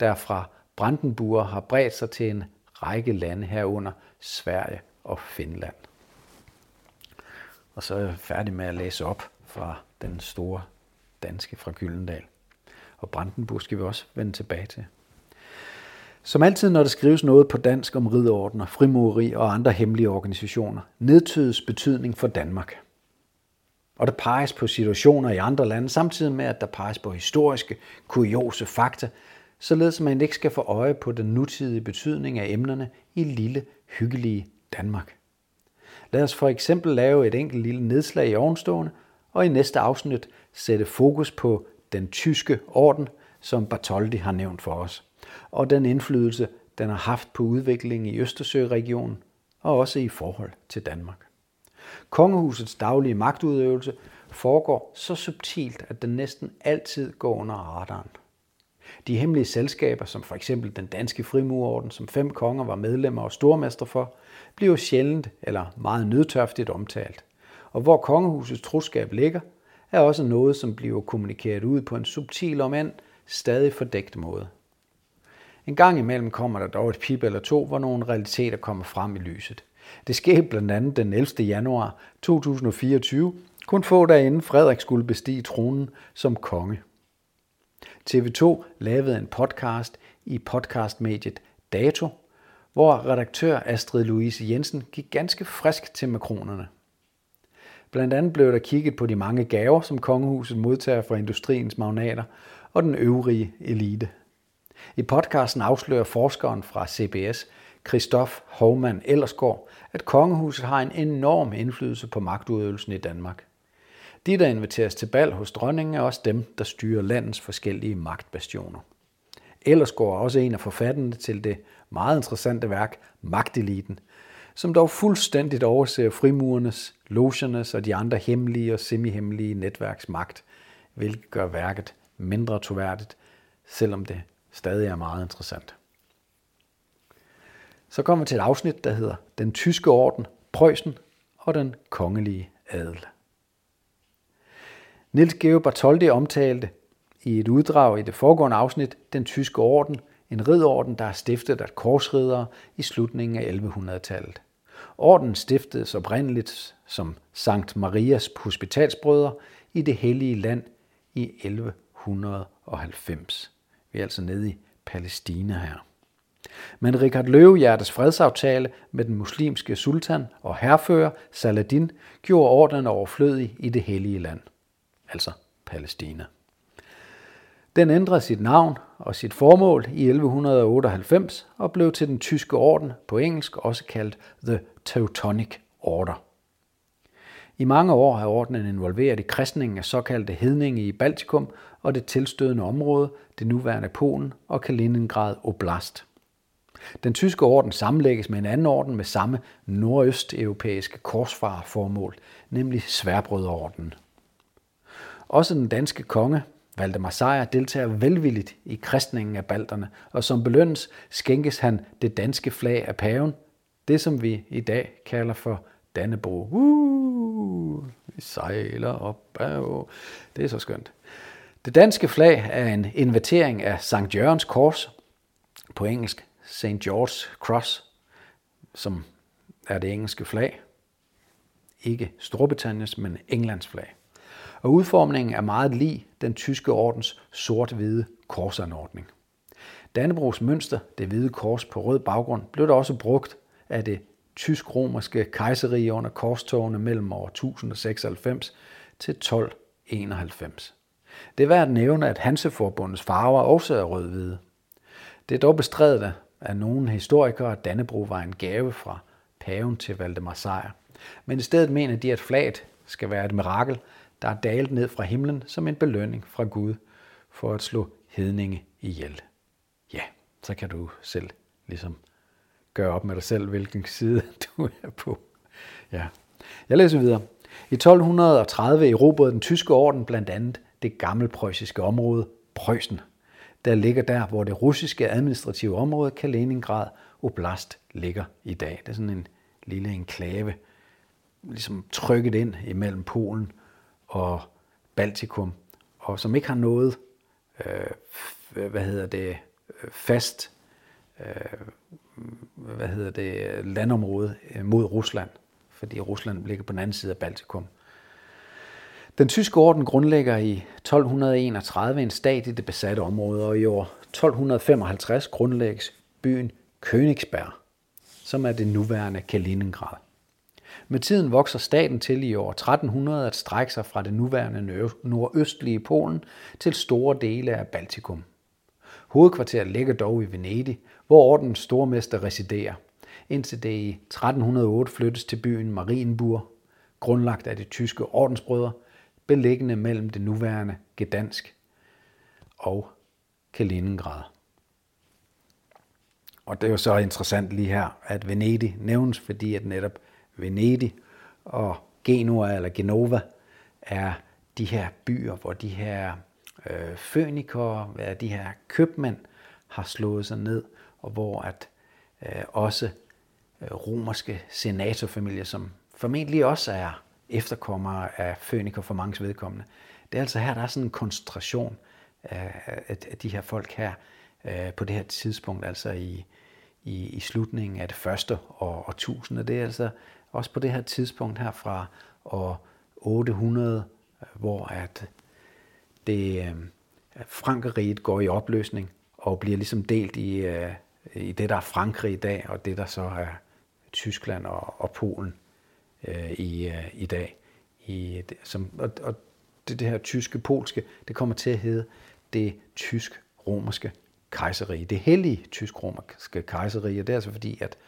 der fra Brandenburg har bredt sig til en række lande herunder Sverige og Finland. Og så er jeg færdig med at læse op fra den store danske fra Gyldendal. Og Brandenburg skal vi også vende tilbage til. Som altid, når der skrives noget på dansk om ridordner, frimureri og andre hemmelige organisationer, nedtydes betydning for Danmark. Og der peges på situationer i andre lande, samtidig med, at der peges på historiske, kuriose fakta, således at man ikke skal få øje på den nutidige betydning af emnerne i lille, hyggelige Danmark. Lad os for eksempel lave et enkelt lille nedslag i ovenstående, og i næste afsnit sætte fokus på den tyske orden, som Bartoldi har nævnt for os, og den indflydelse, den har haft på udviklingen i Østersøregionen og også i forhold til Danmark. Kongehusets daglige magtudøvelse foregår så subtilt, at den næsten altid går under radaren. De hemmelige selskaber, som for eksempel den danske frimurorden, som fem konger var medlemmer og stormester for, bliver sjældent eller meget nødtørftigt omtalt. Og hvor kongehusets troskab ligger, er også noget, som bliver kommunikeret ud på en subtil og end stadig fordækt måde. En gang imellem kommer der dog et pip eller to, hvor nogle realiteter kommer frem i lyset. Det skete blandt andet den 11. januar 2024, kun få dage inden Frederik skulle bestige tronen som konge. TV2 lavede en podcast i podcastmediet Dato, hvor redaktør Astrid Louise Jensen gik ganske frisk til makronerne. Blandt andet blev der kigget på de mange gaver, som kongehuset modtager fra industriens magnater og den øvrige elite. I podcasten afslører forskeren fra CBS, Christoph Hovmann Ellersgaard, at kongehuset har en enorm indflydelse på magtudøvelsen i Danmark. De, der inviteres til bal hos dronningen, er også dem, der styrer landets forskellige magtbastioner. Ellersgaard er også en af forfatterne til det meget interessante værk Magteliten, som dog fuldstændigt overser frimurernes, logernes og de andre hemmelige og semihemmelige netværks magt, hvilket gør værket mindre troværdigt, selvom det stadig er meget interessant. Så kommer vi til et afsnit, der hedder Den tyske orden, Preussen og den kongelige adel. Niels Geo Bartholdi omtalte i et uddrag i det foregående afsnit den tyske orden, en ridorden, der er stiftet af korsridere i slutningen af 1100-tallet. Orden stiftedes oprindeligt som Sankt Marias hospitalsbrødre i det hellige land i 1190. Vi er altså nede i Palæstina her. Men Richard Løvehjertes fredsaftale med den muslimske sultan og herfører Saladin gjorde ordenen overflødig i det hellige land, altså Palæstina. Den ændrede sit navn og sit formål i 1198 og blev til den tyske orden, på engelsk også kaldt The Teutonic Order. I mange år har ordenen involveret i kristningen af såkaldte hedninge i Baltikum og det tilstødende område, det nuværende Polen og Kaliningrad Oblast. Den tyske orden sammenlægges med en anden orden med samme nordøsteuropæiske korsfarerformål, nemlig Sværbrødreordenen. Også den danske konge, Valdemar Sejr, deltager velvilligt i kristningen af balterne, og som belønnes skænkes han det danske flag af paven, det som vi i dag kalder for Dannebro. Uh, vi sejler op. Det er så skønt. Det danske flag er en invertering af St. Jørgens kors, på engelsk St. George's Cross, som er det engelske flag. Ikke Storbritanniens, men Englands flag. Og udformningen er meget lig den tyske ordens sort-hvide korsanordning. Dannebrogs mønster, det hvide kors på rød baggrund, blev da også brugt af det tysk-romerske kejserige under korstogene mellem år 1096 til 1291. Det er værd at nævne, at Hanseforbundets farver også er rød-hvide. Det er dog bestrædet af nogle historikere, at Dannebro var en gave fra paven til Valdemar Sejr. Men i stedet mener de, at flaget skal være et mirakel, der er dalet ned fra himlen som en belønning fra Gud for at slå hedninge ihjel. Ja, så kan du selv ligesom gøre op med dig selv, hvilken side du er på. Ja. Jeg læser videre. I 1230 erobrede den tyske orden blandt andet det gammelprøjsiske område, Preussen, der ligger der, hvor det russiske administrative område, Kaliningrad Oblast, ligger i dag. Det er sådan en lille enklave, ligesom trykket ind imellem Polen og Baltikum, og som ikke har noget, øh, hvad hedder det, fast, øh, hvad hedder det, landområde øh, mod Rusland, fordi Rusland ligger på den anden side af Baltikum. Den tyske orden grundlægger i 1231 en stat i det besatte område, og i år 1255 grundlægges byen Königsberg, som er det nuværende Kaliningrad. Med tiden vokser staten til i år 1300 at strække sig fra det nuværende nordøstlige Polen til store dele af Baltikum. Hovedkvarteret ligger dog i Venedig, hvor ordens stormester residerer, indtil det i 1308 flyttes til byen Marienburg, grundlagt af de tyske ordensbrødre, beliggende mellem det nuværende Gdansk og Kaliningrad. Og det er jo så interessant lige her, at Venedig nævnes, fordi at netop Venedig og Genua eller Genova er de her byer, hvor de her øh, fønikere, de her købmænd har slået sig ned, og hvor at øh, også øh, romerske senatorfamilier, som formentlig også er efterkommere af føniker for mange vedkommende. Det er altså her, der er sådan en koncentration af, de her folk her øh, på det her tidspunkt, altså i, i, i slutningen af det første år, årtusinde. Det er altså også på det her tidspunkt her fra år 800, hvor at det øh, Frankeriget går i opløsning og bliver ligesom delt i, øh, i det, der er Frankrig i dag, og det, der så er Tyskland og, og Polen øh, i, øh, i dag. I, som, og, og det, det her tyske-polske, det kommer til at hedde det tysk-romerske kejserige. Det hellige tysk-romerske kejserige, det er altså fordi, at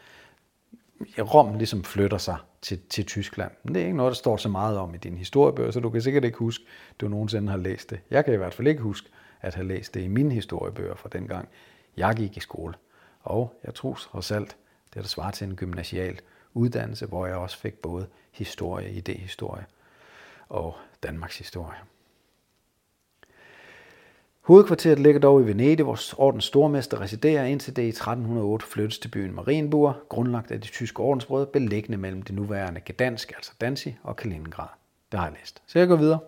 Rom ligesom flytter sig til, til Tyskland. Men det er ikke noget, der står så meget om i din historiebøger, så du kan sikkert ikke huske, at du nogensinde har læst det. Jeg kan i hvert fald ikke huske at have læst det i mine historiebøger fra dengang, jeg gik i skole. Og jeg tror trods alt, det er der svarer til en gymnasial uddannelse, hvor jeg også fik både historie, idehistorie og Danmarks historie. Hovedkvarteret ligger dog i Venedig, hvor ordens stormester residerer, indtil det i 1308 flyttes til byen Marienburg, grundlagt af de tyske ordensbrød, beliggende mellem det nuværende Gdansk, altså Danzig, og Kaliningrad. Det har jeg læst. Så jeg går videre.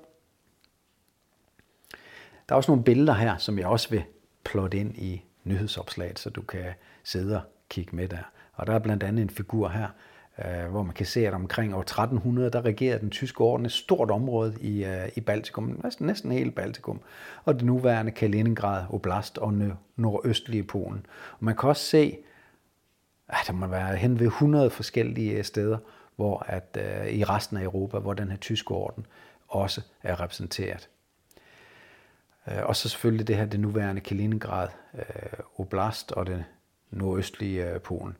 Der er også nogle billeder her, som jeg også vil plotte ind i nyhedsopslaget, så du kan sidde og kigge med der. Og der er blandt andet en figur her, Øh, hvor man kan se, at omkring år 1300, der regerede den tyske orden et stort område i, øh, i Baltikum, næsten, næsten hele Baltikum, og det nuværende Kaliningrad Oblast og nordøstlige Polen. Og man kan også se, at der må være hen ved 100 forskellige øh, steder, hvor at øh, i resten af Europa, hvor den her tyske orden også er repræsenteret. Og så selvfølgelig det her, det nuværende Kaliningrad øh, Oblast og det nordøstlige øh, Polen.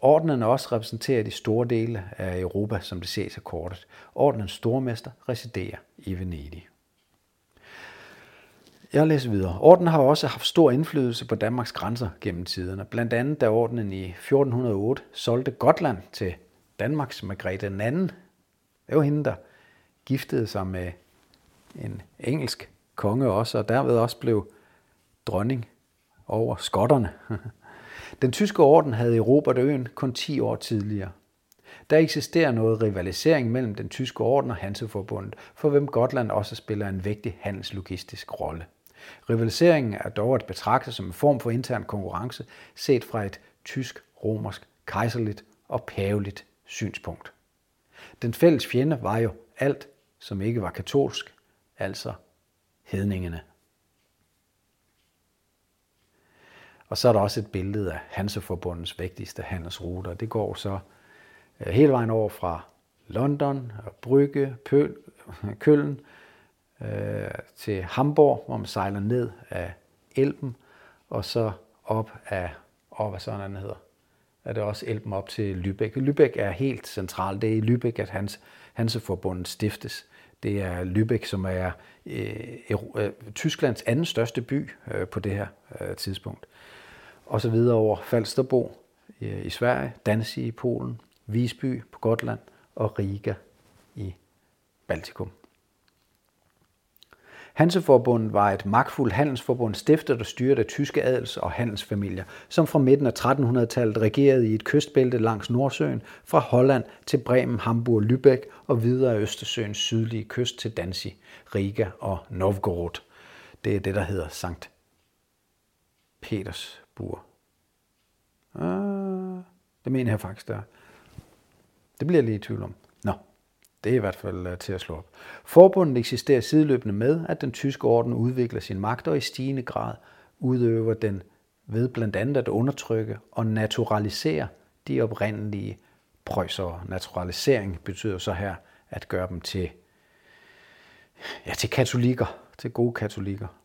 Ordenen også repræsenteret de store dele af Europa, som det ses af kortet. Ordenens stormester residerer i Venedig. Jeg læser videre. Ordenen har også haft stor indflydelse på Danmarks grænser gennem tiderne. Blandt andet da ordenen i 1408 solgte Gotland til Danmarks Margrethe II. Det var hende, der giftede sig med en engelsk konge også, og derved også blev dronning over skotterne. Den tyske orden havde erobret øen kun 10 år tidligere. Der eksisterer noget rivalisering mellem den tyske orden og Hanseforbundet, for hvem Gotland også spiller en vigtig handelslogistisk rolle. Rivaliseringen er dog at betragte som en form for intern konkurrence, set fra et tysk, romersk, kejserligt og paveligt synspunkt. Den fælles fjende var jo alt som ikke var katolsk, altså hedningene. Og så er der også et billede af Hanseforbundets vigtigste handelsruter. Det går så øh, hele vejen over fra London, Brygge, Pøl, Køln øh, til Hamburg, hvor man sejler ned af Elben, og så op af, og hvad sådan hedder, er det også Elben op til Lübeck. Lübeck er helt central. Det er i Lübeck, at Hans, Hanseforbundet stiftes. Det er Lübeck, som er øh, øh, Tysklands anden største by øh, på det her øh, tidspunkt. Og så videre over Falsterbo øh, i Sverige, Danzig i Polen, Visby på Gotland og Riga i Baltikum. Hanseforbundet var et magtfuldt handelsforbund stiftet og styret af tyske adels- og handelsfamilier, som fra midten af 1300-tallet regerede i et kystbælte langs Nordsøen fra Holland til Bremen, Hamburg, Lübeck og videre af Østersøens sydlige kyst til Danzig, Riga og Novgorod. Det er det, der hedder Sankt Peters Petersburg. Ah, det mener jeg faktisk, der. Det bliver jeg lige i tvivl om. Nå. Det er i hvert fald øh, til at slå op. Forbundet eksisterer sideløbende med, at den tyske orden udvikler sin magt og i stigende grad udøver den ved blandt andet at undertrykke og naturalisere de oprindelige prøjsere. Naturalisering betyder så her at gøre dem til, ja, til katolikker, til gode katolikker.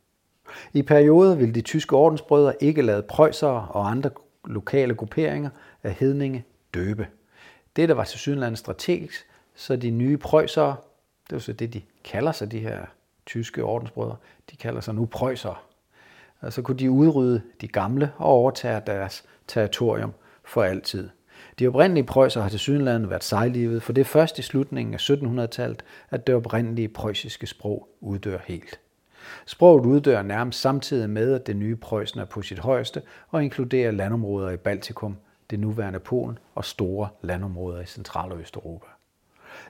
I perioder ville de tyske ordensbrødre ikke lade prøjsere og andre lokale grupperinger af hedninge døbe. Det, var til sydenlandet strategisk, så de nye prøjsere, det var så det, de kalder sig, de her tyske ordensbrødre, de kalder sig nu prøjsere. Og så kunne de udrydde de gamle og overtage deres territorium for altid. De oprindelige prøjser har til sydenlandet været sejlivet, for det er først i slutningen af 1700-tallet, at det oprindelige prøjsiske sprog uddør helt. Sproget uddør nærmest samtidig med, at det nye Preussen er på sit højeste og inkluderer landområder i Baltikum, det nuværende Polen og store landområder i Central- og Østeuropa.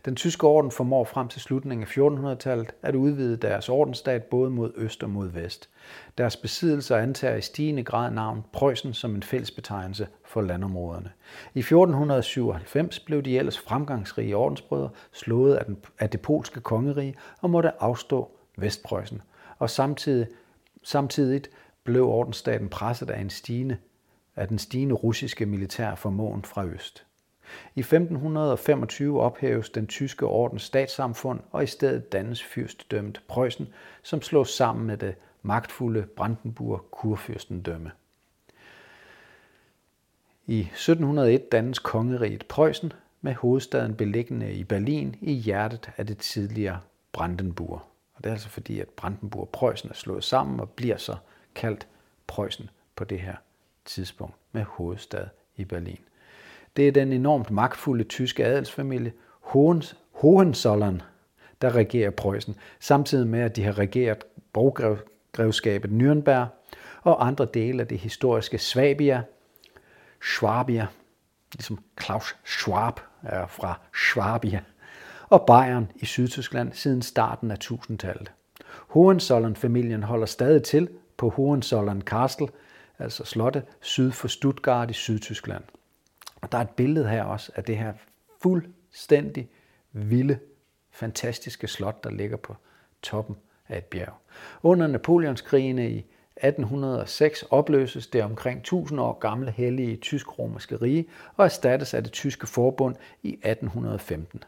Den tyske orden formår frem til slutningen af 1400-tallet at udvide deres ordensstat både mod øst og mod vest. Deres besiddelser antager i stigende grad navn Preussen som en fællesbetegnelse for landområderne. I 1497 blev de ellers fremgangsrige ordensbrødre slået af, den, af det polske kongerige og måtte afstå Vestpreussen. Og samtidig, samtidig blev ordensstaten presset af en stigende af den stigende russiske militær formåen fra øst. I 1525 ophæves den tyske ordens statssamfund, og i stedet dannes fyrstedømmet Preussen, som slås sammen med det magtfulde Brandenburg kurfyrstendømme. I 1701 dannes kongeriget Preussen med hovedstaden beliggende i Berlin i hjertet af det tidligere Brandenburg. Og det er altså fordi, at Brandenburg og Preussen er slået sammen og bliver så kaldt Preussen på det her tidspunkt med hovedstad i Berlin. Det er den enormt magtfulde tyske adelsfamilie Hohenzollern, der regerer Preussen, samtidig med at de har regeret borggrevskabet Nürnberg og andre dele af det historiske Svabia, Schwabia, ligesom Klaus Schwab er fra Schwabia, og Bayern i Sydtyskland siden starten af 1000-tallet. Hohenzollern-familien holder stadig til på Hohenzollern Castle, altså slottet syd for Stuttgart i Sydtyskland. Og der er et billede her også af det her fuldstændig vilde, fantastiske slot, der ligger på toppen af et bjerg. Under Napoleonskrigene i 1806 opløses det omkring 1000 år gamle hellige tysk-romerske rige og erstattes af det tyske forbund i 1815.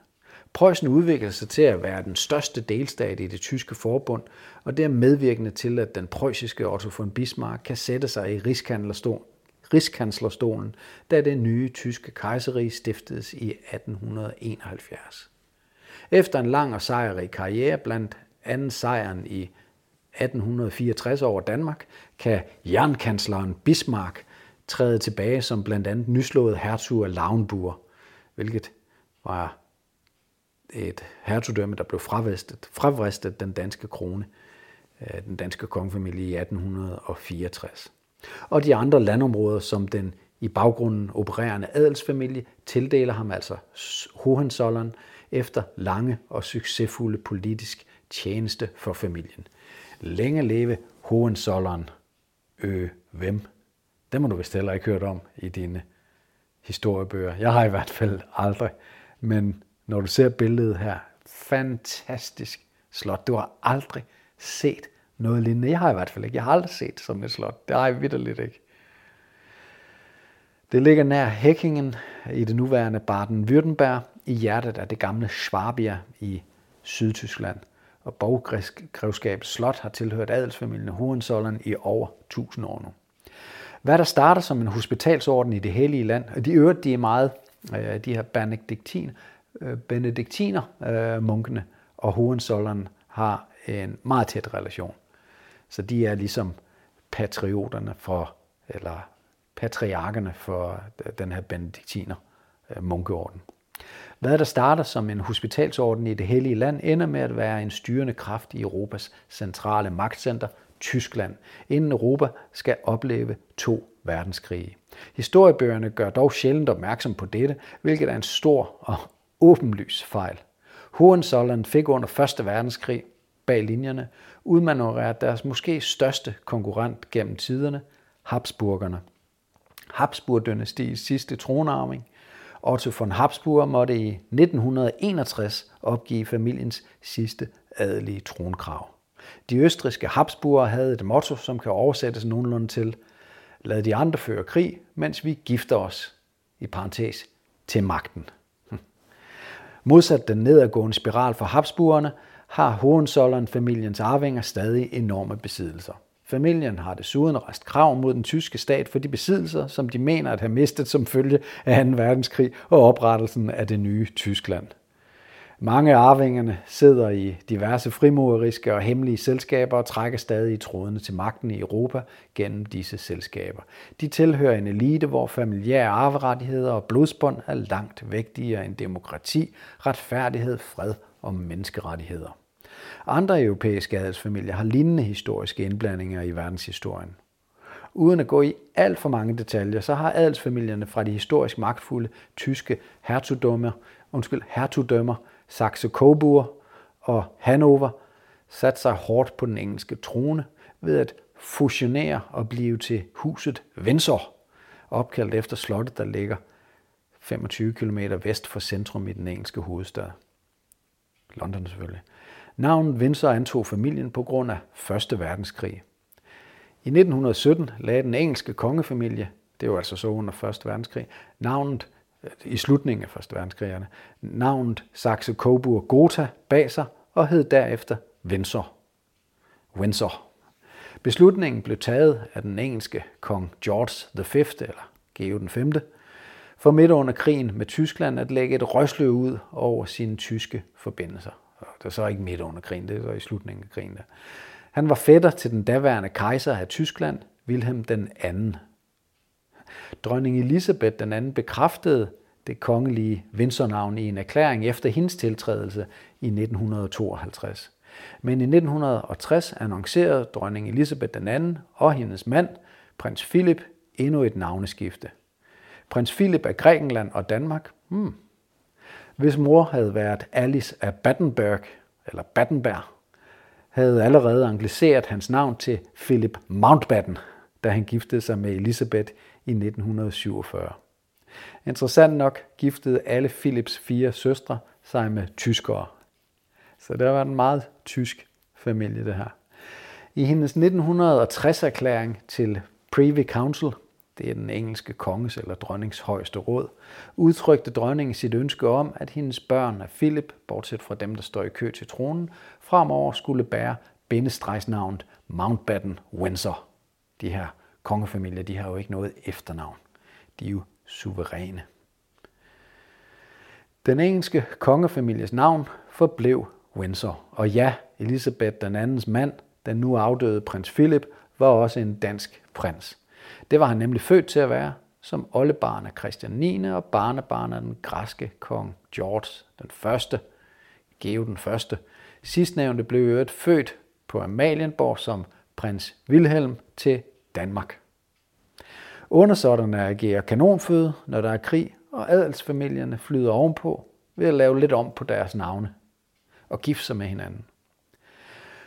Preussen udviklede sig til at være den største delstat i det tyske forbund, og det er medvirkende til, at den preussiske Otto von Bismarck kan sætte sig i rigskanslerstolen, da det nye tyske kejserige stiftedes i 1871. Efter en lang og sejrrig karriere, blandt anden sejren i 1864 over Danmark, kan jernkansleren Bismarck træde tilbage som blandt andet nyslået hertug af Lauenburg, hvilket var et hertugdømme, der blev fravristet, fravristet den danske krone, øh, den danske kongefamilie i 1864 og de andre landområder, som den i baggrunden opererende adelsfamilie tildeler ham altså Hohenzollern efter lange og succesfulde politisk tjeneste for familien. Længe leve Hohenzollern. Øh, hvem? Det må du vist heller ikke hørt om i dine historiebøger. Jeg har i hvert fald aldrig. Men når du ser billedet her, Fantastisk slot. Du har aldrig set noget lignende. Jeg har i hvert fald ikke. Jeg har aldrig set sådan et slot. Det har jeg vidderligt ikke. Det ligger nær Heckingen i det nuværende Baden-Württemberg i hjertet af det gamle Schwabia i Sydtyskland. Og Borggrevskabets slot har tilhørt adelsfamilien Hohenzollern i over 1000 år nu. Hvad der starter som en hospitalsorden i det hellige land, og de øvrigt de er meget, øh, de her benediktin, Øh, benediktiner, øh, munkene og Hohenzollern har en meget tæt relation. Så de er ligesom patrioterne for, eller patriarkerne for den her benediktiner øh, munkeorden. Hvad der starter som en hospitalsorden i det hellige land, ender med at være en styrende kraft i Europas centrale magtcenter, Tyskland, inden Europa skal opleve to verdenskrige. Historiebøgerne gør dog sjældent opmærksom på dette, hvilket er en stor og åbenlys fejl. Hohenzollern fik under 1. verdenskrig bag linjerne udmanøvreret deres måske største konkurrent gennem tiderne, Habsburgerne. Habsburg-dynastiets sidste tronarving, Otto von Habsburg måtte i 1961 opgive familiens sidste adelige tronkrav. De østriske Habsburger havde et motto, som kan oversættes nogenlunde til Lad de andre føre krig, mens vi gifter os, i parentes, til magten. Modsat den nedadgående spiral for Habsburgerne, har Hohenzollern-familiens arvinger stadig enorme besiddelser. Familien har desuden rejst krav mod den tyske stat for de besiddelser, som de mener at have mistet som følge af 2. verdenskrig og oprettelsen af det nye Tyskland. Mange af arvingerne sidder i diverse frimureriske og hemmelige selskaber og trækker stadig i trådene til magten i Europa gennem disse selskaber. De tilhører en elite, hvor familiære arverettigheder og blodsbånd er langt vigtigere end demokrati, retfærdighed, fred og menneskerettigheder. Andre europæiske adelsfamilier har lignende historiske indblandinger i verdenshistorien. Uden at gå i alt for mange detaljer, så har adelsfamilierne fra de historisk magtfulde tyske hertugdømmer, undskyld, hertugdømmer Saxe-Coburg og Hannover satte sig hårdt på den engelske trone ved at fusionere og blive til huset Windsor, opkaldt efter slottet, der ligger 25 km vest for centrum i den engelske hovedstad. London selvfølgelig. Navnet Windsor antog familien på grund af 1. verdenskrig. I 1917 lagde den engelske kongefamilie, det var altså så under 1. verdenskrig, navnet i slutningen af Første Verdenskrigerne, navnet Saxe Coburg Gotha bag sig og hed derefter Windsor. Windsor. Beslutningen blev taget af den engelske kong George V, eller Geo den 5., for midt under krigen med Tyskland at lægge et røsløv ud over sine tyske forbindelser. Det er så ikke midt under krigen, det er så i slutningen af krigen. Der. Han var fætter til den daværende kejser af Tyskland, Wilhelm den 2. Dronning Elisabeth den anden bekræftede det kongelige Windsor-navn i en erklæring efter hendes tiltrædelse i 1952. Men i 1960 annoncerede dronning Elisabeth den anden og hendes mand, prins Philip, endnu et navneskifte. Prins Philip af Grækenland og Danmark, hmm, hvis mor havde været Alice af Battenberg, eller Battenberg, havde allerede angliceret hans navn til Philip Mountbatten, da han giftede sig med Elisabeth i 1947. Interessant nok giftede alle Philips fire søstre sig med tyskere. Så det var en meget tysk familie, det her. I hendes 1960-erklæring til Privy Council det er den engelske konges eller dronningens højeste råd, udtrykte dronningen sit ønske om, at hendes børn af Philip, bortset fra dem, der står i kø til tronen, fremover skulle bære bindestregsnavnet Mountbatten Windsor. De her kongefamilier, de har jo ikke noget efternavn. De er jo suveræne. Den engelske kongefamilies navn forblev Windsor. Og ja, Elisabeth den andens mand, den nu afdøde prins Philip, var også en dansk prins. Det var han nemlig født til at være, som oldebarn af Christian 9. og barnebarn af den græske kong George den første, Geo den første. Sidstnævnte blev øvrigt født på Amalienborg som prins Wilhelm til Danmark. Undersåtterne agerer kanonføde, når der er krig, og adelsfamilierne flyder ovenpå ved at lave lidt om på deres navne og gifte sig med hinanden.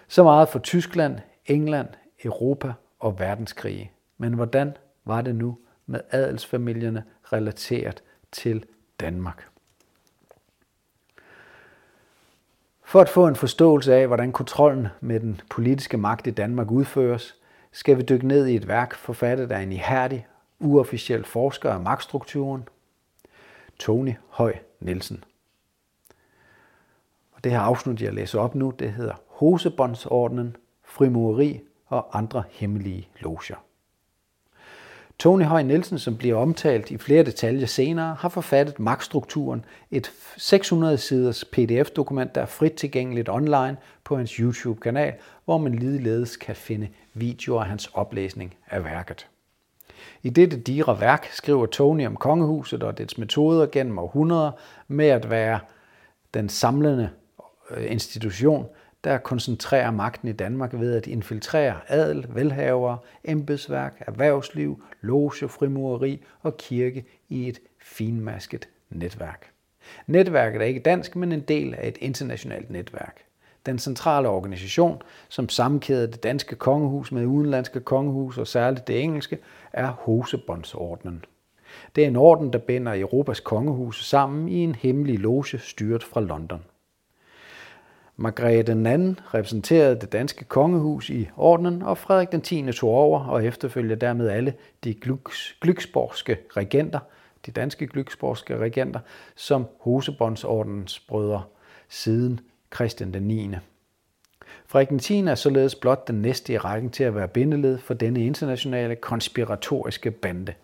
Så meget for Tyskland, England, Europa og verdenskrige. Men hvordan var det nu med adelsfamilierne relateret til Danmark? For at få en forståelse af, hvordan kontrollen med den politiske magt i Danmark udføres, skal vi dykke ned i et værk forfattet af en ihærdig, uofficiel forsker af magtstrukturen, Tony Høj Nielsen. Og det her afsnit, jeg læser op nu, det hedder Hosebåndsordnen, frimureri og andre hemmelige loger. Tony Høj Nielsen, som bliver omtalt i flere detaljer senere, har forfattet Magtstrukturen, et 600-siders pdf-dokument, der er frit tilgængeligt online på hans YouTube-kanal, hvor man ligeledes kan finde videoer af hans oplæsning af værket. I dette dire værk skriver Tony om kongehuset og dets metoder gennem århundreder med at være den samlende øh, institution, der koncentrerer magten i Danmark ved at infiltrere adel, velhavere, embedsværk, erhvervsliv, loge, frimureri og kirke i et finmasket netværk. Netværket er ikke dansk, men en del af et internationalt netværk. Den centrale organisation, som sammenkæder det danske kongehus med udenlandske kongehus og særligt det engelske, er Hosebåndsordenen. Det er en orden, der binder Europas kongehus sammen i en hemmelig loge styret fra London. Margrethe II repræsenterede det danske kongehus i ordenen, og Frederik den 10. tog over og efterfølger dermed alle de Glücksborgske regenter, de danske Glücksborgske regenter, som Hosebåndsordens brødre siden Christian den 9. Frederik den 10. er således blot den næste i rækken til at være bindeled for denne internationale konspiratoriske bande.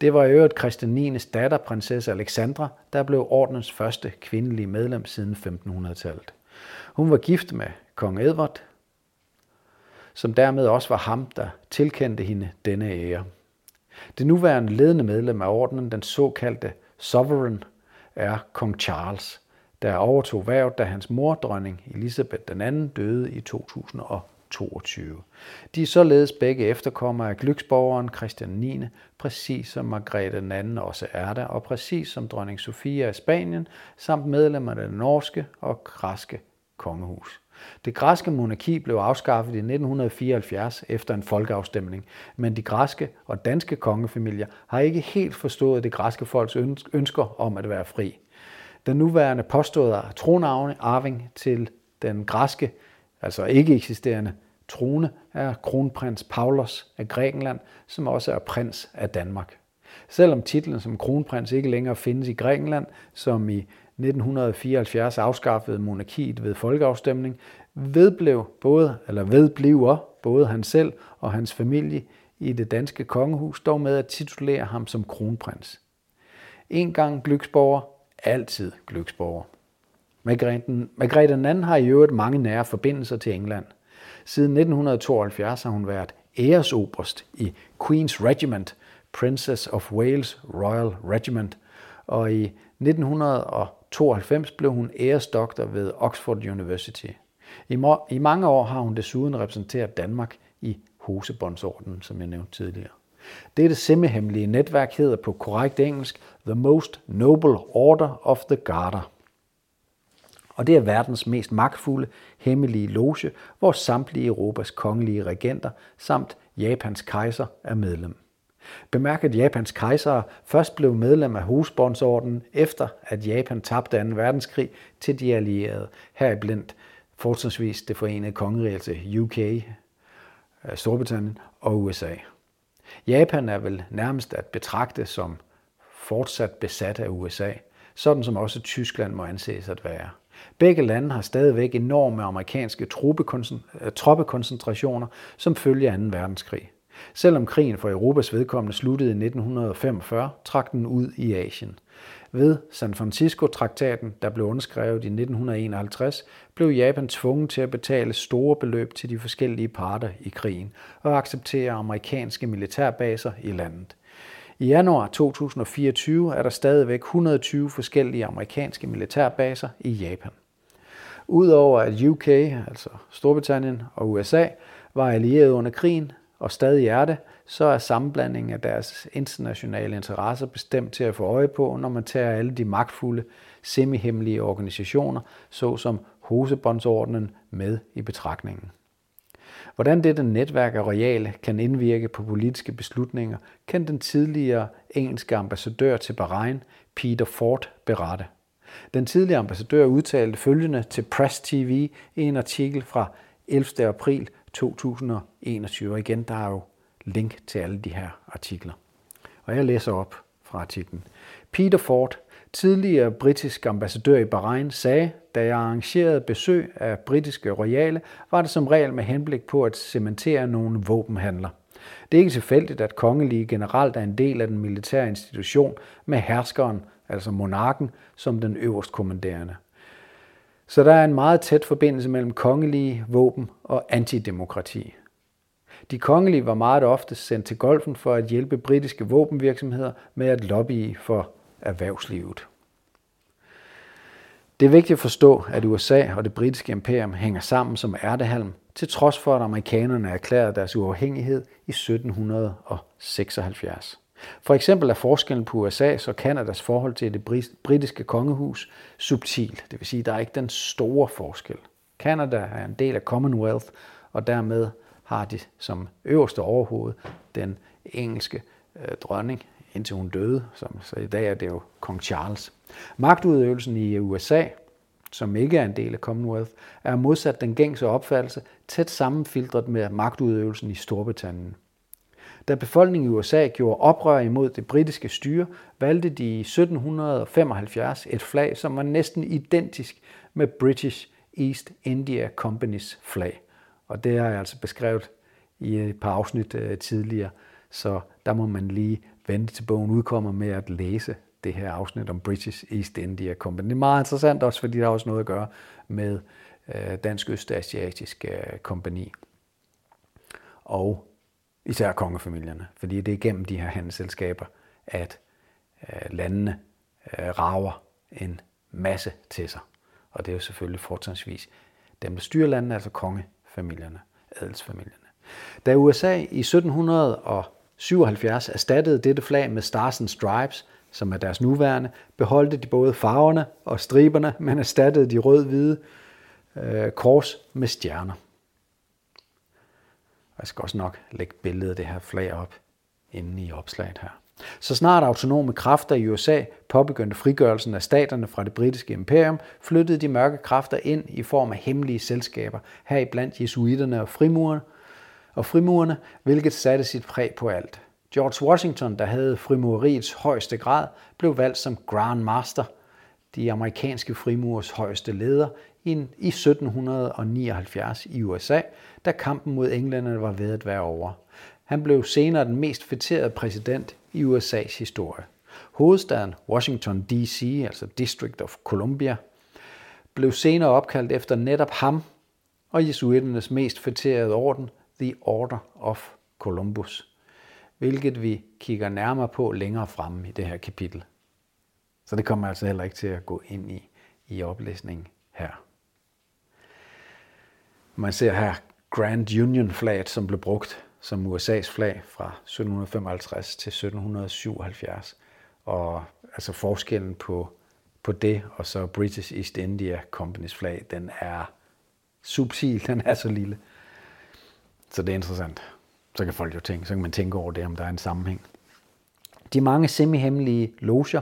Det var i øvrigt Christian 9. datter, prinsesse Alexandra, der blev ordens første kvindelige medlem siden 1500-tallet. Hun var gift med kong Edvard, som dermed også var ham, der tilkendte hende denne ære. Det nuværende ledende medlem af ordenen, den såkaldte Sovereign, er kong Charles, der overtog værvet, da hans mor, dronning Elisabeth II, døde i 2022. De er således begge efterkommere af Glücksborgeren Christian 9., præcis som Margrethe II også er der, og præcis som dronning Sofia af Spanien, samt medlemmer af det norske og græske kongehus. Det græske monarki blev afskaffet i 1974 efter en folkeafstemning, men de græske og danske kongefamilier har ikke helt forstået det græske folks ønsker om at være fri. Den nuværende påståede tronarving til den græske, altså ikke eksisterende trone, er kronprins Paulos af Grækenland, som også er prins af Danmark. Selvom titlen som kronprins ikke længere findes i Grækenland, som i 1974 afskaffede monarkiet ved folkeafstemning, vedblev både, eller vedbliver både han selv og hans familie i det danske kongehus dog med at titulere ham som kronprins. En gang Glücksborger, altid Glücksborger. Margrethe II har i øvrigt mange nære forbindelser til England. Siden 1972 har hun været æresoberst i Queen's Regiment, Princess of Wales Royal Regiment, og i 1992 blev hun æresdoktor ved Oxford University. I, I mange år har hun desuden repræsenteret Danmark i Hosebåndsordenen, som jeg nævnte tidligere. Dette semihemmelige netværk hedder på korrekt engelsk The Most Noble Order of the Garter. Og det er verdens mest magtfulde hemmelige loge, hvor samtlige Europas kongelige regenter samt Japans kejser er medlem. Bemærk, at Japans kejser først blev medlem af Husbåndsordenen, efter at Japan tabte 2. verdenskrig til de allierede, heriblandt fortrinsvis det forenede kongerige, altså UK, Storbritannien og USA. Japan er vel nærmest at betragte som fortsat besat af USA, sådan som også Tyskland må anses at være. Begge lande har stadigvæk enorme amerikanske øh, troppekoncentrationer som følge af 2. verdenskrig. Selvom krigen for Europas vedkommende sluttede i 1945, trak den ud i Asien. Ved San Francisco-traktaten, der blev underskrevet i 1951, blev Japan tvunget til at betale store beløb til de forskellige parter i krigen og acceptere amerikanske militærbaser i landet. I januar 2024 er der stadigvæk 120 forskellige amerikanske militærbaser i Japan. Udover at UK, altså Storbritannien og USA, var allieret under krigen, og stadig er det, så er sammenblandingen af deres internationale interesser bestemt til at få øje på, når man tager alle de magtfulde, semihemmelige organisationer, såsom Hosebåndsordenen, med i betragtningen. Hvordan dette netværk af royale kan indvirke på politiske beslutninger, kan den tidligere engelske ambassadør til Bahrain, Peter Ford, berette. Den tidligere ambassadør udtalte følgende til Press TV i en artikel fra 11. april 2021. Og igen, der er jo link til alle de her artikler. Og jeg læser op fra artiklen. Peter Ford, tidligere britisk ambassadør i Bahrain, sagde, da jeg arrangerede besøg af britiske royale, var det som regel med henblik på at cementere nogle våbenhandler. Det er ikke tilfældigt, at kongelige generelt er en del af den militære institution med herskeren, altså monarken, som den øverst kommanderende. Så der er en meget tæt forbindelse mellem kongelige, våben og antidemokrati. De kongelige var meget ofte sendt til golfen for at hjælpe britiske våbenvirksomheder med at lobbye for erhvervslivet. Det er vigtigt at forstå, at USA og det britiske imperium hænger sammen som ærtehalm, til trods for at amerikanerne erklærede deres uafhængighed i 1776. For eksempel er forskellen på USA's og Kanadas forhold til det britiske kongehus subtil. Det vil sige, at der er ikke den store forskel. Kanada er en del af Commonwealth, og dermed har de som øverste overhoved den engelske øh, dronning, indtil hun døde. Som, så i dag er det jo kong Charles. Magtudøvelsen i USA, som ikke er en del af Commonwealth, er modsat den gængse opfattelse tæt sammenfiltret med magtudøvelsen i Storbritannien. Da befolkningen i USA gjorde oprør imod det britiske styre, valgte de i 1775 et flag, som var næsten identisk med British East India Company's flag. Og det har jeg altså beskrevet i et par afsnit øh, tidligere, så der må man lige vente til bogen udkommer med at læse det her afsnit om British East India Company. Det er meget interessant også, fordi der har også noget at gøre med øh, Dansk Østasiatisk øh, Kompani. Og især kongefamilierne, fordi det er gennem de her handelsselskaber, at øh, landene øh, rager en masse til sig. Og det er jo selvfølgelig fortrinsvis dem, der styrer landene, altså kongefamilierne, adelsfamilierne. Da USA i 1700 og 77 erstattede dette flag med Stars and Stripes, som er deres nuværende, beholdte de både farverne og striberne, men erstattede de rød-hvide øh, kors med stjerner. Jeg skal også nok lægge billedet af det her flag op inde i opslaget her. Så snart autonome kræfter i USA påbegyndte frigørelsen af staterne fra det britiske imperium, flyttede de mørke kræfter ind i form af hemmelige selskaber, heriblandt jesuiterne og frimurerne, og frimurerne, hvilket satte sit præg på alt. George Washington, der havde frimureriets højeste grad, blev valgt som Grand Master, de amerikanske frimurers højeste leder, i 1779 i USA, da kampen mod englænderne var ved at være over. Han blev senere den mest fætterede præsident i USA's historie. Hovedstaden Washington D.C., altså District of Columbia, blev senere opkaldt efter netop ham og jesuiternes mest fætterede orden, The Order of Columbus, hvilket vi kigger nærmere på længere fremme i det her kapitel. Så det kommer altså heller ikke til at gå ind i, i oplæsningen her. Man ser her Grand Union flaget, som blev brugt som USA's flag fra 1755 til 1777. Og altså forskellen på, på det og så British East India Company's flag, den er subtil, den er så lille. Så det er interessant. Så kan folk jo tænke, så kan man tænke over det, om der er en sammenhæng. De mange semihemmelige loger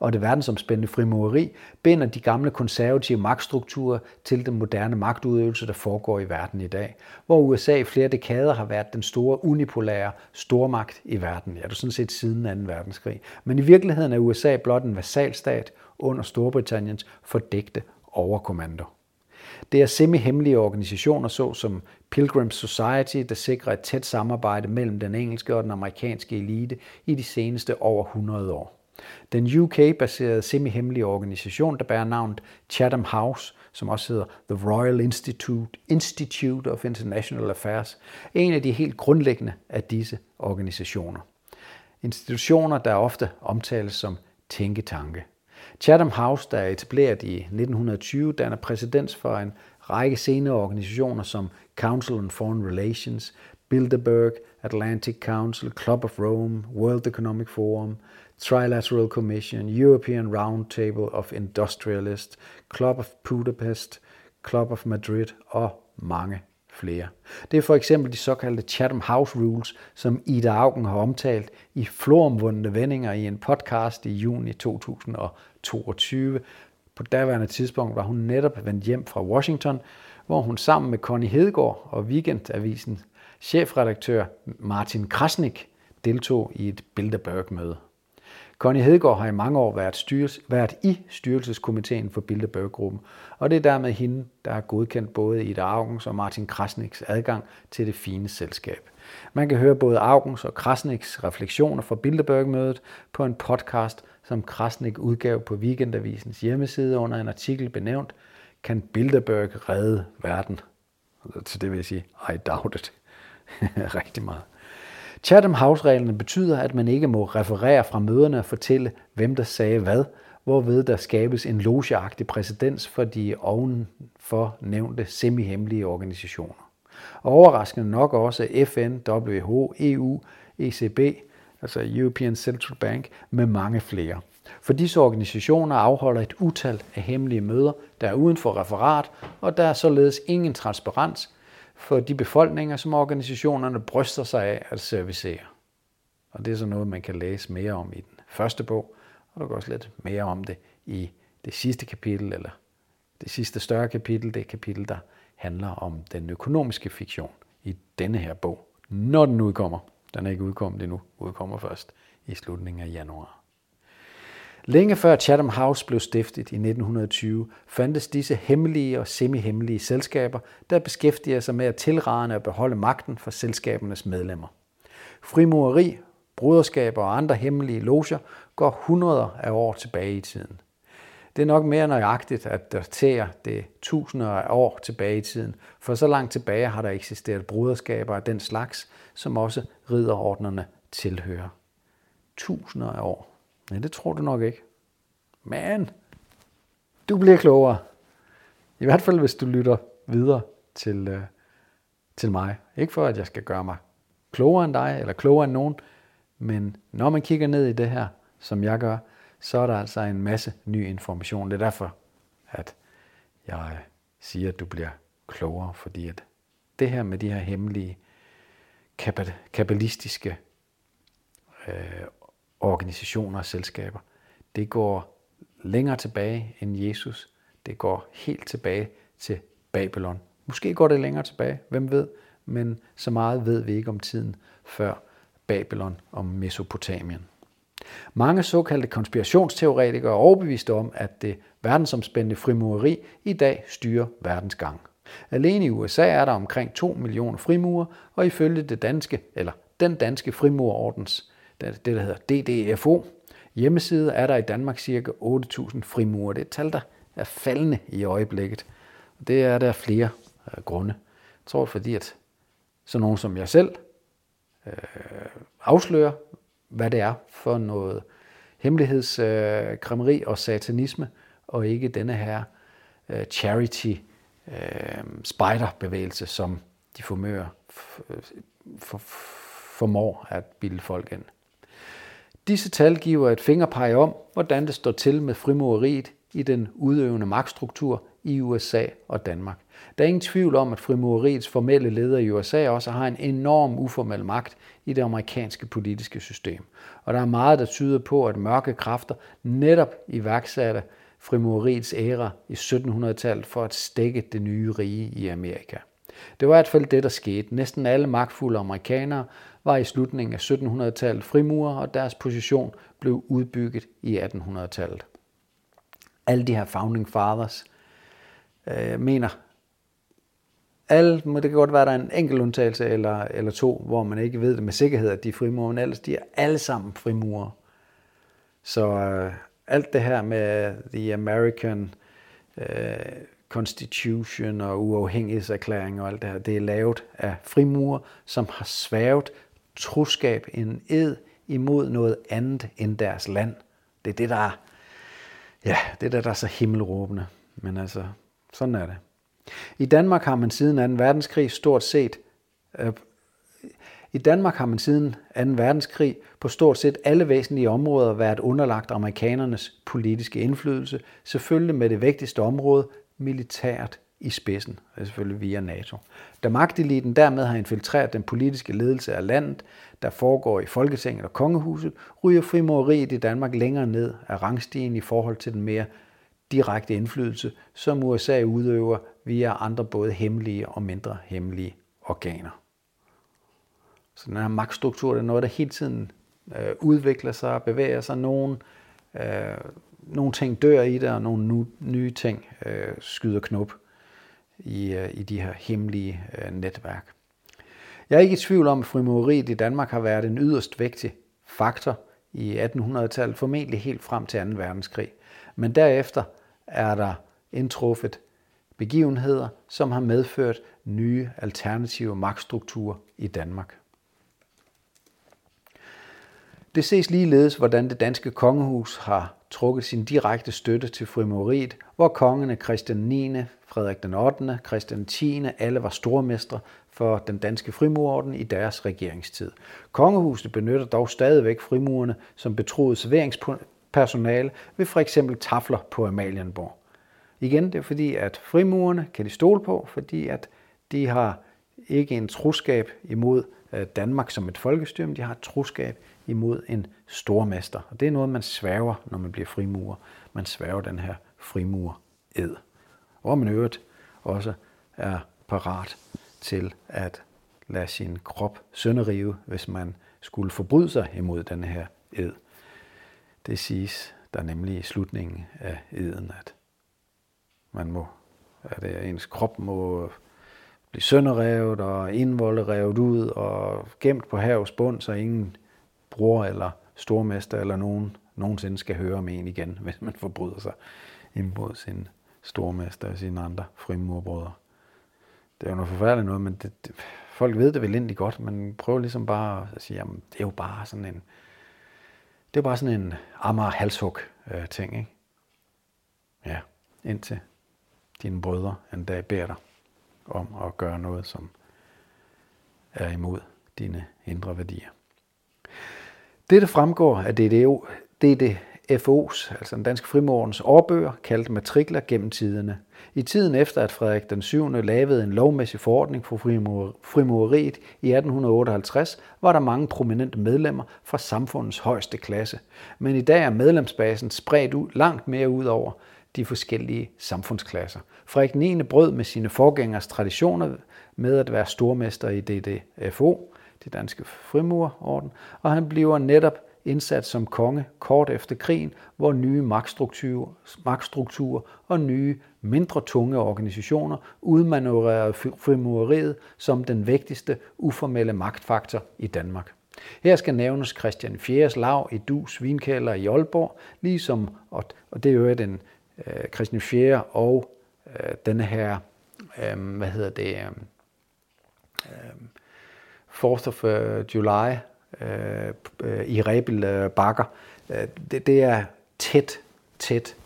og det verdensomspændende frimureri binder de gamle konservative magtstrukturer til den moderne magtudøvelse, der foregår i verden i dag, hvor USA i flere dekader har været den store unipolære stormagt i verden. Ja, det er sådan set siden 2. verdenskrig. Men i virkeligheden er USA blot en vasalstat under Storbritanniens fordækte overkommando. Det er semi-hemmelige organisationer, såsom Pilgrim Society, der sikrer et tæt samarbejde mellem den engelske og den amerikanske elite i de seneste over 100 år. Den UK-baserede semi-hemmelige organisation, der bærer navnet Chatham House, som også hedder The Royal Institute, Institute of International Affairs, er en af de helt grundlæggende af disse organisationer. Institutioner, der ofte omtales som tænketanke. Chatham House, der er etableret i 1920, danner præsidents for en række senere organisationer som Council on Foreign Relations, Bilderberg, Atlantic Council, Club of Rome, World Economic Forum, Trilateral Commission, European Roundtable of Industrialists, Club of Budapest, Club of Madrid og mange flere. Det er for eksempel de såkaldte Chatham House Rules, som Ida Augen har omtalt i floromvundne vendinger i en podcast i juni 22. På daværende tidspunkt var hun netop vendt hjem fra Washington, hvor hun sammen med Connie Hedegaard og Weekendavisen chefredaktør Martin Krasnik deltog i et Bilderberg-møde. Connie Hedegaard har i mange år været, styres, været i styrelseskomiteen for Bilderberg-gruppen, og det er dermed hende, der har godkendt både Ida Augens og Martin Krasniks adgang til det fine selskab. Man kan høre både Augens og Krasniks refleksioner fra Bilderberg-mødet på en podcast, som Krasnik udgav på Weekendavisens hjemmeside under en artikel benævnt Kan Bilderberg redde verden? Til det vil jeg sige, I doubt it. Rigtig meget. Chatham House-reglerne betyder, at man ikke må referere fra møderne og fortælle, hvem der sagde hvad, hvorved der skabes en logeagtig præcedens for de ovenfor nævnte semihemmelige organisationer. Og overraskende nok også FN, WHO, EU, ECB, altså European Central Bank, med mange flere. For disse organisationer afholder et utal af hemmelige møder, der er uden for referat, og der er således ingen transparens for de befolkninger, som organisationerne bryster sig af at servicere. Og det er så noget, man kan læse mere om i den første bog, og der går også lidt mere om det i det sidste kapitel, eller det sidste større kapitel, det kapitel, der handler om den økonomiske fiktion i denne her bog, når den udkommer. Den er ikke udkommet endnu, udkommer først i slutningen af januar. Længe før Chatham House blev stiftet i 1920, fandtes disse hemmelige og semi-hemmelige selskaber, der beskæftiger sig med at tilrane og beholde magten for selskabernes medlemmer. Frimureri, bruderskaber og andre hemmelige loger går hundreder af år tilbage i tiden. Det er nok mere nøjagtigt at datere det tusinder af år tilbage i tiden, for så langt tilbage har der eksisteret bruderskaber af den slags, som også ridderordnerne tilhører. Tusinder af år. Ja, det tror du nok ikke. Men du bliver klogere. I hvert fald, hvis du lytter videre til, øh, til mig. Ikke for, at jeg skal gøre mig klogere end dig, eller klogere end nogen, men når man kigger ned i det her, som jeg gør, så er der altså en masse ny information. Det er derfor, at jeg siger, at du bliver klogere, fordi at det her med de her hemmelige, kabbalistiske øh, organisationer og selskaber, det går længere tilbage end Jesus. Det går helt tilbage til Babylon. Måske går det længere tilbage, hvem ved, men så meget ved vi ikke om tiden før Babylon og Mesopotamien. Mange såkaldte konspirationsteoretikere er overbeviste om, at det verdensomspændende frimureri i dag styrer verdens gang. Alene i USA er der omkring 2 millioner frimurer, og ifølge det danske, eller den danske frimurordens, det der hedder DDFO, hjemmeside er der i Danmark ca. 8.000 frimurer. Det er et tal, der er faldende i øjeblikket. Det er der flere øh, grunde. Jeg tror, fordi at sådan nogen som jeg selv øh, afslører, hvad det er for noget hemmelighedskræmmeri øh, og satanisme, og ikke denne her øh, charity øh, spejderbevægelse, som de formører, for, formår at bilde folk ind. Disse tal giver et fingerpege om, hvordan det står til med frimureriet i den udøvende magtstruktur i USA og Danmark. Der er ingen tvivl om, at frimureriets formelle leder i USA også har en enorm uformel magt i det amerikanske politiske system. Og der er meget, der tyder på, at mørke kræfter netop iværksatte frimureriets æra i 1700-tallet for at stække det nye rige i Amerika. Det var i hvert fald det, der skete. Næsten alle magtfulde amerikanere var i slutningen af 1700-tallet frimurer, og deres position blev udbygget i 1800-tallet. Alle de her founding fathers øh, mener, alle, det kan godt være, at der er en enkelt undtagelse eller, eller to, hvor man ikke ved det med sikkerhed, at de er frimurer, men ellers de er alle sammen frimurer. Så øh, alt det her med The American øh, Constitution og uafhængighedserklæring og alt det her, det er lavet af frimurer, som har svævet troskab, en ed imod noget andet end deres land. Det er det, der er, ja, det er det, der er så himmelråbende. Men altså, sådan er det. I Danmark har man siden 2. verdenskrig stort set øh, i Danmark har man siden 2. verdenskrig på stort set alle væsentlige områder været underlagt amerikanernes politiske indflydelse, selvfølgelig med det vigtigste område, militært i spidsen, og selvfølgelig via NATO. Da magteliten dermed har infiltreret den politiske ledelse af landet, der foregår i Folketinget og Kongehuset, ryger frimureriet i Danmark længere ned af rangstigen i forhold til den mere direkte indflydelse, som USA udøver via andre både hemmelige og mindre hemmelige organer. Så den her magtstruktur det er noget, der hele tiden øh, udvikler sig bevæger sig. Nogle, øh, nogle ting dør i det, og nogle nu, nye ting øh, skyder knop i, øh, i de her hemmelige øh, netværk. Jeg er ikke i tvivl om, at frimureriet i Danmark har været en yderst vigtig faktor i 1800-tallet, formentlig helt frem til 2. verdenskrig. Men derefter er der indtruffet begivenheder, som har medført nye alternative magtstrukturer i Danmark. Det ses ligeledes, hvordan det danske kongehus har trukket sin direkte støtte til frimureriet, hvor kongene Christian 9., Frederik den 8., Christian 10. alle var stormestre for den danske frimurorden i deres regeringstid. Kongehuset benytter dog stadigvæk frimurerne som betroet serveringspersonale ved for eksempel tafler på Amalienborg. Igen, det er fordi, at frimurerne kan de stole på, fordi at de har ikke en troskab imod Øh, Danmark som et folkestyre, men de har et troskab imod en stormester. Og det er noget, man sværger, når man bliver frimurer. Man sværger den her frimur ed. Og man øvrigt også er parat til at lade sin krop sønderrive, hvis man skulle forbryde sig imod den her ed. Det siges der nemlig i slutningen af eden, at man må, at ens krop må blive sønderrevet og indvolde revet ud og gemt på havets bund, så ingen bror eller stormester eller nogen nogensinde skal høre om en igen, hvis man forbryder sig imod sin stormester og sine andre frimurbrødre. Det er jo noget forfærdeligt noget, men det, det, folk ved det vel egentlig godt, men prøv ligesom bare at sige, jamen det er jo bare sådan en, det er bare sådan en amager halshug øh, ting, ikke? Ja, indtil dine brødre en dag beder dig om at gøre noget, som er imod dine indre værdier. Dette fremgår af DDO, DDFO's, altså den danske frimorgens årbøger, kaldt matrikler gennem tiderne. I tiden efter, at Frederik den 7. lavede en lovmæssig forordning for frimureriet i 1858, var der mange prominente medlemmer fra samfundets højeste klasse. Men i dag er medlemsbasen spredt ud, langt mere ud over de forskellige samfundsklasser. Frederik 9. brød med sine forgængers traditioner med at være stormester i DDFO, det danske frimurerorden, og han bliver netop indsat som konge kort efter krigen, hvor nye magtstrukturer, magtstrukturer og nye, mindre tunge organisationer udmanøvrerede frimureriet som den vigtigste uformelle magtfaktor i Danmark. Her skal nævnes Christian 4. lav i Du Svinkælder i Aalborg, ligesom, og det er jo den øh, Christian 4. og øh, denne her, øh, hvad hedder det, øh, øh 4th of øh, July øh, øh, i Rebel øh, Bakker, øh, det, det er tæt, tæt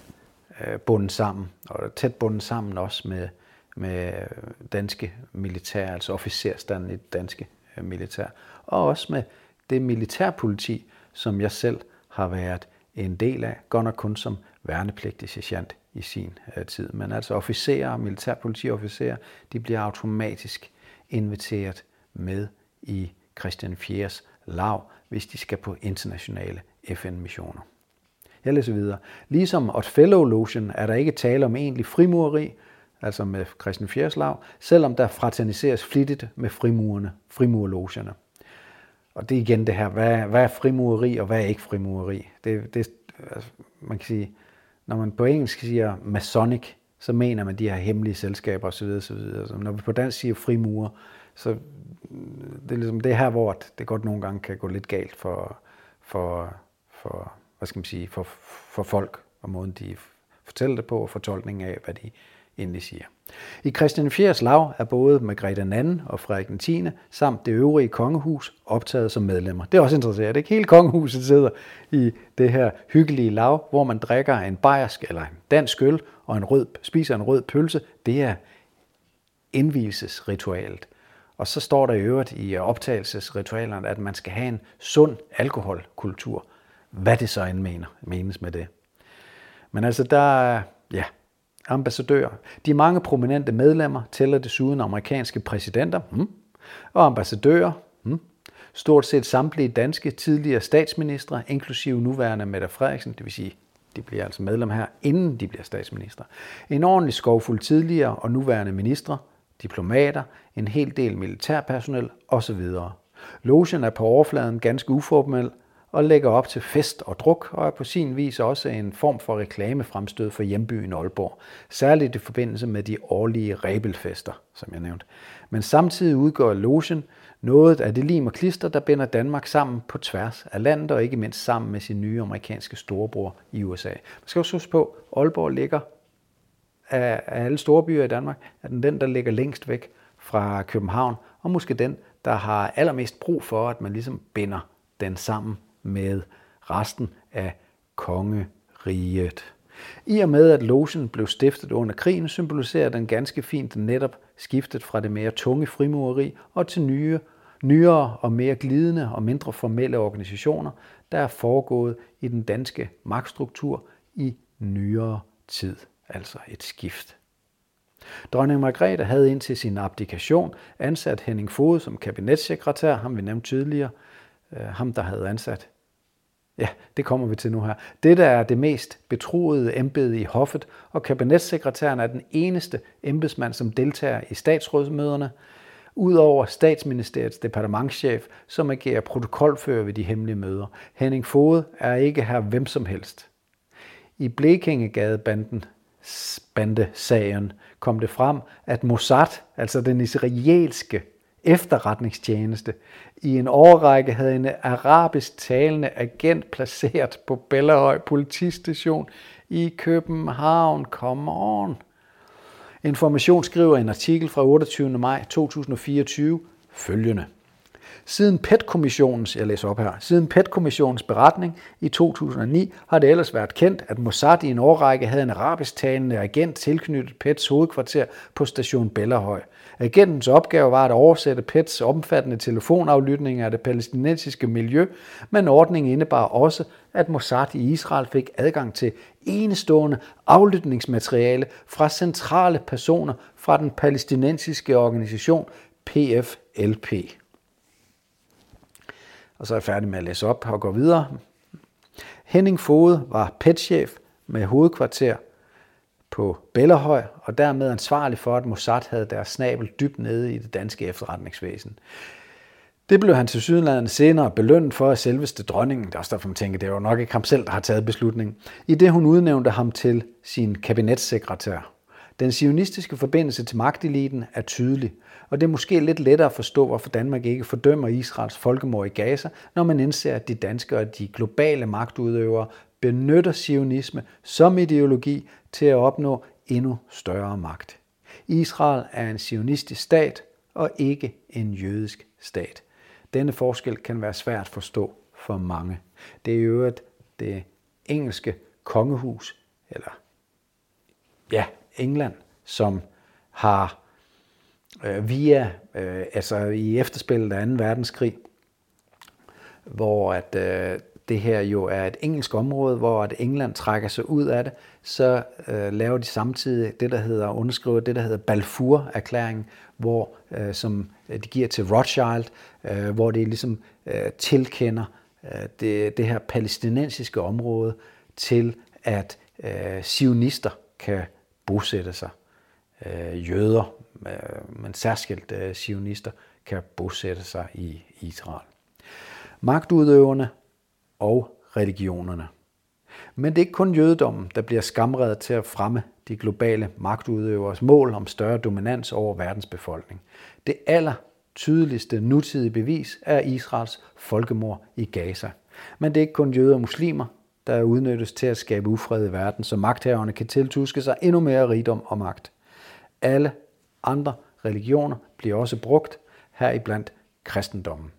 øh, bundet sammen, og tæt bundet sammen også med, med danske militær, altså officerstanden i det danske øh, militær, og også med det militærpoliti, som jeg selv har været en del af, godt nok kun som værnepligtig sergeant i sin øh, tid. Men altså officerer, militærpolitiofficerer, de bliver automatisk inviteret med i Christian 4's lav, hvis de skal på internationale FN-missioner. Jeg læser videre. Ligesom Othello Lotion er der ikke tale om egentlig frimureri, altså med Christian 4's lav, selvom der fraterniseres flittigt med frimurerne, frimurlogerne. Og det er igen det her, hvad, hvad er frimureri og hvad er ikke frimureri? Det, det, altså, man kan sige, når man på engelsk siger masonic, så mener man de her hemmelige selskaber osv. osv. Så når vi på dansk siger frimurer, så mm, det er ligesom det her, hvor det godt nogle gange kan gå lidt galt for, for, for hvad skal man sige, for, for folk, og måden de fortæller det på, og fortolkningen af, hvad de egentlig siger. I Christian IV's lav er både Margrethe 2. og Frederik den 10. samt det øvrige kongehus optaget som medlemmer. Det er også interessant, ikke? Hele kongehuset sidder i det her hyggelige lav, hvor man drikker en bayersk eller en dansk øl og en rød, spiser en rød pølse. Det er indvielsesritualet. Og så står der i øvrigt i optagelsesritualerne, at man skal have en sund alkoholkultur. Hvad det så end mener, menes med det. Men altså, der ja, ambassadører. De mange prominente medlemmer tæller desuden amerikanske præsidenter hmm, og ambassadører. Hmm, stort set samtlige danske tidligere statsministre, inklusive nuværende Mette Frederiksen, det vil sige De bliver altså medlem her, inden de bliver statsminister. En ordentlig skovfuld tidligere og nuværende ministre, diplomater, en hel del militærpersonel osv. Logen er på overfladen ganske uformel og lægger op til fest og druk, og er på sin vis også en form for reklamefremstød for hjembyen Aalborg, særligt i forbindelse med de årlige rebelfester, som jeg nævnte. Men samtidig udgør logen noget af det lim og klister, der binder Danmark sammen på tværs af landet, og ikke mindst sammen med sin nye amerikanske storebror i USA. Man skal også huske på, at Aalborg ligger af, alle store byer i Danmark, er den den, der ligger længst væk fra København, og måske den, der har allermest brug for, at man ligesom binder den sammen med resten af kongeriget. I og med, at logen blev stiftet under krigen, symboliserer den ganske fint netop skiftet fra det mere tunge frimureri og til nye, nyere og mere glidende og mindre formelle organisationer, der er foregået i den danske magtstruktur i nyere tid, altså et skift. Dronning Margrethe havde indtil sin abdikation ansat Henning Fod som kabinetssekretær, ham vi nævnte tidligere, øh, ham der havde ansat Ja, det kommer vi til nu her. Dette er det mest betroede embede i hoffet, og kabinetssekretæren er den eneste embedsmand, som deltager i statsrådsmøderne, udover statsministeriets departementschef, som agerer protokolfører ved de hemmelige møder. Henning Fode er ikke her hvem som helst. I Blekingegadebanden bandesagen kom det frem, at Mossad, altså den israelske efterretningstjeneste, i en årrække havde en arabisk talende agent placeret på Bellahøj politistation i København. Come on! Information skriver en artikel fra 28. maj 2024 følgende. Siden PET-kommissionens, jeg læser op her, siden PET-kommissionens beretning i 2009 har det ellers været kendt, at Mossad i en årrække havde en arabisk talende agent tilknyttet PETs hovedkvarter på station Bellerhøj. Agentens opgave var at oversætte PETs omfattende telefonaflytning af det palæstinensiske miljø, men ordningen indebar også, at Mossad i Israel fik adgang til enestående aflytningsmateriale fra centrale personer fra den palæstinensiske organisation PFLP. Og så er jeg færdig med at læse op og gå videre. Henning Fode var petchef med hovedkvarter på Bellerhøj, og dermed ansvarlig for, at Mossad havde deres snabel dybt nede i det danske efterretningsvæsen. Det blev han til sydenlandet senere belønnet for af selveste dronningen. Det er også derfor, man tænker, det er jo nok ikke ham selv, der har taget beslutningen. I det hun udnævnte ham til sin kabinetssekretær. Den sionistiske forbindelse til magteliten er tydelig, og det er måske lidt lettere at forstå, hvorfor Danmark ikke fordømmer Israels folkemord i Gaza, når man indser, at de danske og de globale magtudøvere benytter sionisme som ideologi til at opnå endnu større magt. Israel er en sionistisk stat og ikke en jødisk stat. Denne forskel kan være svært at forstå for mange. Det er jo det engelske kongehus, eller ja, England, som har øh, via, øh, altså i efterspillet af 2. verdenskrig, hvor at øh, det her jo er et engelsk område, hvor at England trækker sig ud af det, så øh, laver de samtidig det, der hedder, underskriver det, der hedder Balfour-erklæringen, hvor, øh, som de giver til Rothschild, øh, hvor det ligesom øh, tilkender øh, det, det her palæstinensiske område til, at øh, sionister kan bosætte sig. Øh, jøder, Øh, men særskilt øh, sionister, kan bosætte sig i Israel. Magtudøverne og religionerne. Men det er ikke kun jødedommen, der bliver skamredet til at fremme de globale magtudøveres mål om større dominans over verdens befolkning. Det aller tydeligste nutidige bevis er Israels folkemord i Gaza. Men det er ikke kun jøder og muslimer, der udnyttes til at skabe ufred i verden, så magthaverne kan tiltuske sig endnu mere rigdom og magt. Alle andre religioner bliver også brugt, heriblandt kristendommen.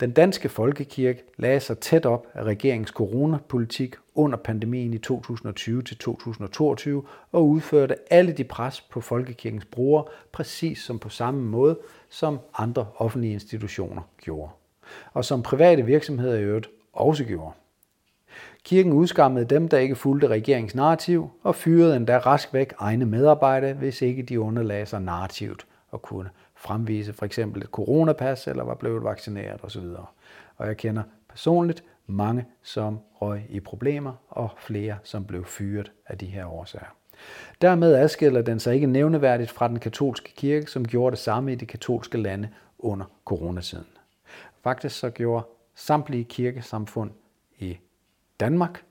Den danske folkekirke lagde sig tæt op af regeringens coronapolitik under pandemien i 2020-2022 og udførte alle de pres på folkekirkens brugere, præcis som på samme måde, som andre offentlige institutioner gjorde. Og som private virksomheder i øvrigt også gjorde. Kirken udskammede dem, der ikke fulgte regeringens narrativ, og fyrede endda rask væk egne medarbejdere, hvis ikke de underlagde sig narrativt og kunne fremvise for eksempel et coronapas eller var blevet vaccineret osv. Og jeg kender personligt mange, som røg i problemer, og flere, som blev fyret af de her årsager. Dermed adskiller den sig ikke nævneværdigt fra den katolske kirke, som gjorde det samme i de katolske lande under coronatiden. Faktisk så gjorde samtlige kirkesamfund i Danmark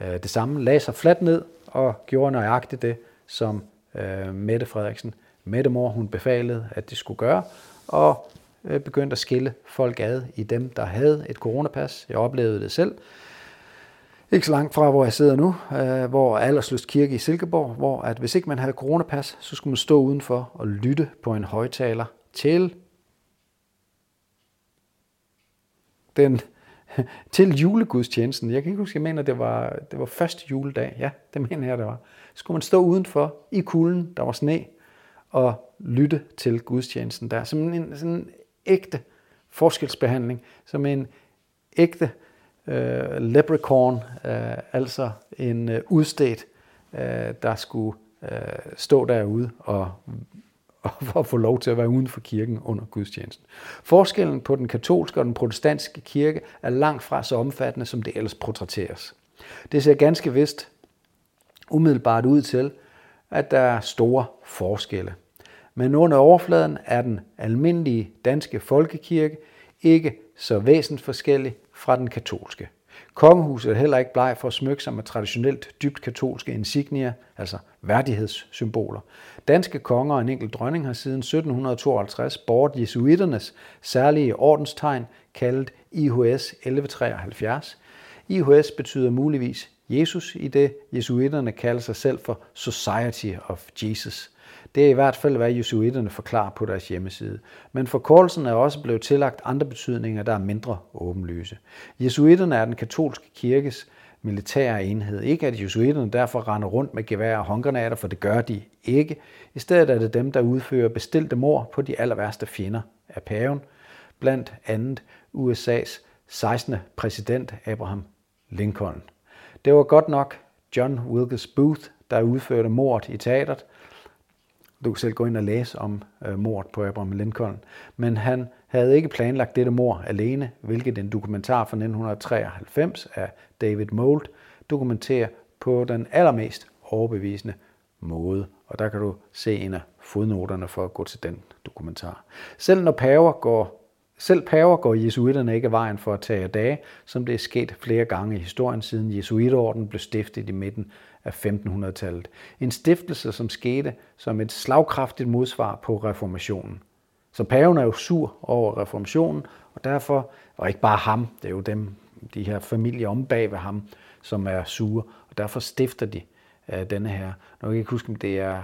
øh, det samme, lagde sig fladt ned og gjorde nøjagtigt det, som øh, Mette Frederiksen, Mette Mor, hun befalede, at de skulle gøre, og øh, begyndte at skille folk ad i dem, der havde et coronapas. Jeg oplevede det selv. Ikke så langt fra, hvor jeg sidder nu, hvor Aldersløst Kirke i Silkeborg, hvor at hvis ikke man havde coronapas, så skulle man stå udenfor og lytte på en højtaler til den til julegudstjenesten. Jeg kan ikke huske, jeg mener, det var, det var første juledag. Ja, det mener jeg, det var. Så skulle man stå udenfor i kulden, der var sne, og lytte til gudstjenesten der. Som en sådan en ægte forskelsbehandling, som en ægte øh, leprechaun, øh, altså en øh, udstedt, øh, der skulle øh, stå derude og for at få lov til at være uden for kirken under gudstjenesten. Forskellen på den katolske og den protestantiske kirke er langt fra så omfattende, som det ellers portrætteres. Det ser ganske vist umiddelbart ud til, at der er store forskelle. Men under overfladen er den almindelige danske folkekirke ikke så væsentligt forskellig fra den katolske. Kongehuset er heller ikke bleg for at smykke sig med traditionelt dybt katolske insignier, altså værdighedssymboler. Danske konger og en enkelt dronning har siden 1752 båret jesuiternes særlige ordenstegn, kaldet IHS 1173. IHS betyder muligvis Jesus, i det jesuiterne kalder sig selv for Society of Jesus. Det er i hvert fald, hvad jesuiterne forklarer på deres hjemmeside. Men forkortelsen er også blevet tillagt andre betydninger, der er mindre åbenlyse. Jesuiterne er den katolske kirkes militære enhed. Ikke at jesuiterne derfor render rundt med gevær og håndgranater, for det gør de ikke. I stedet er det dem, der udfører bestilte mor på de aller værste fjender af paven, blandt andet USA's 16. præsident Abraham Lincoln. Det var godt nok John Wilkes Booth, der udførte mordet i teateret, du kan selv gå ind og læse om øh, mordet på Abraham Lincoln. Men han havde ikke planlagt dette mor alene, hvilket en dokumentar fra 1993 af David Mould dokumenterer på den allermest overbevisende måde. Og der kan du se en af fodnoterne for at gå til den dokumentar. Selv når paver går selv paver går jesuiterne ikke vejen for at tage af dage, som det er sket flere gange i historien siden jesuiterorden blev stiftet i midten af 1500-tallet. En stiftelse, som skete som et slagkraftigt modsvar på reformationen. Så paven er jo sur over reformationen, og derfor, og ikke bare ham, det er jo dem, de her familier om bag ved ham, som er sure, og derfor stifter de uh, denne her. Nu kan jeg ikke huske, om det er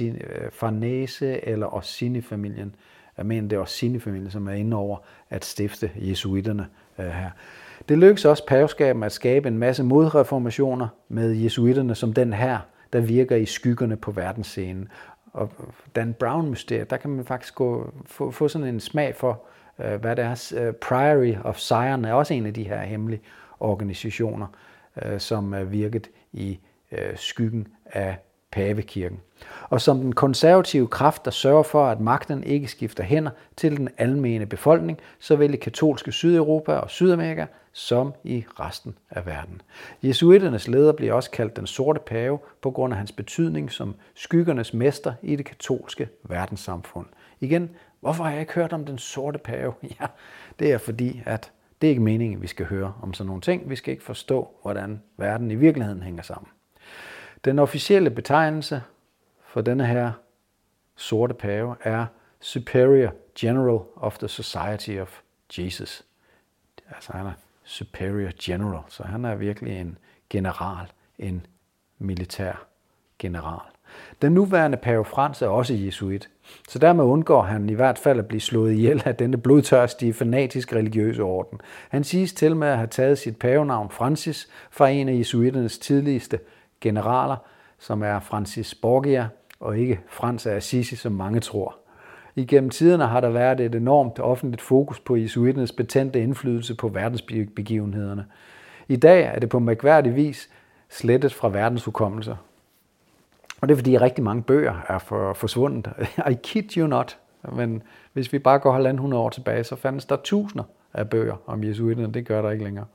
øh, Farnese eller Orsini-familien. Jeg øh, mener, det er Orsini-familien, som er inde over at stifte jesuiterne uh, her. Det lykkedes også paveskaben at skabe en masse modreformationer med jesuiterne som den her, der virker i skyggerne på verdensscenen. Og Dan Brown-mysteriet, der kan man faktisk gå, få, få sådan en smag for, øh, hvad deres er. Øh, Priory of Zion er også en af de her hemmelige organisationer, øh, som er virket i øh, skyggen af pavekirken. Og som den konservative kraft, der sørger for, at magten ikke skifter hænder til den almene befolkning, såvel i katolske Sydeuropa og Sydamerika, som i resten af verden. Jesuiternes leder bliver også kaldt den sorte pave på grund af hans betydning som skyggernes mester i det katolske verdenssamfund. Igen, hvorfor har jeg ikke hørt om den sorte pave? Ja, det er fordi, at det er ikke meningen, at vi skal høre om sådan nogle ting. Vi skal ikke forstå, hvordan verden i virkeligheden hænger sammen. Den officielle betegnelse for denne her sorte pave er Superior General of the Society of Jesus. Altså han er Superior General, så han er virkelig en general, en militær general. Den nuværende pave Frans er også jesuit, så dermed undgår han i hvert fald at blive slået ihjel af denne blodtørstige, fanatisk religiøse orden. Han siges til med at have taget sit pavenavn Francis fra en af jesuiternes tidligste generaler, som er Francis Borgia, og ikke Frans af Assisi, som mange tror. Igennem tiderne har der været et enormt offentligt fokus på jesuiternes betændte indflydelse på verdensbegivenhederne. I dag er det på mærkværdig vis slettet fra verdens hukommelser. Og det er fordi rigtig mange bøger er for, forsvundet. I kid you not. Men hvis vi bare går halvanden hundrede år tilbage, så fandtes der tusinder af bøger om jesuiterne. Det gør der ikke længere.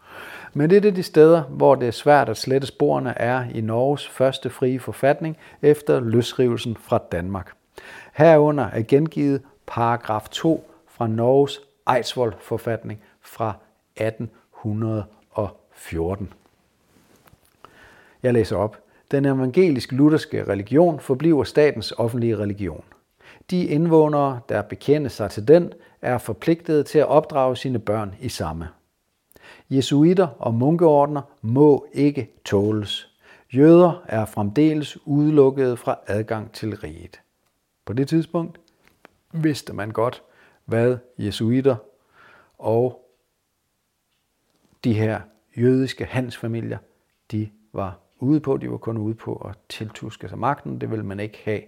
Men det er de steder, hvor det er svært at slette sporene, er i Norges første frie forfatning efter løsrivelsen fra Danmark. Herunder er gengivet paragraf 2 fra Norges Eidsvoll forfatning fra 1814. Jeg læser op. Den evangelisk-lutherske religion forbliver statens offentlige religion. De indvånere, der bekender sig til den, er forpligtet til at opdrage sine børn i samme. Jesuiter og munkeordner må ikke tåles. Jøder er fremdeles udelukket fra adgang til riget. På det tidspunkt vidste man godt, hvad jesuiter og de her jødiske handelsfamilier, de var ude på. De var kun ude på at tiltuske sig magten. Det ville man ikke have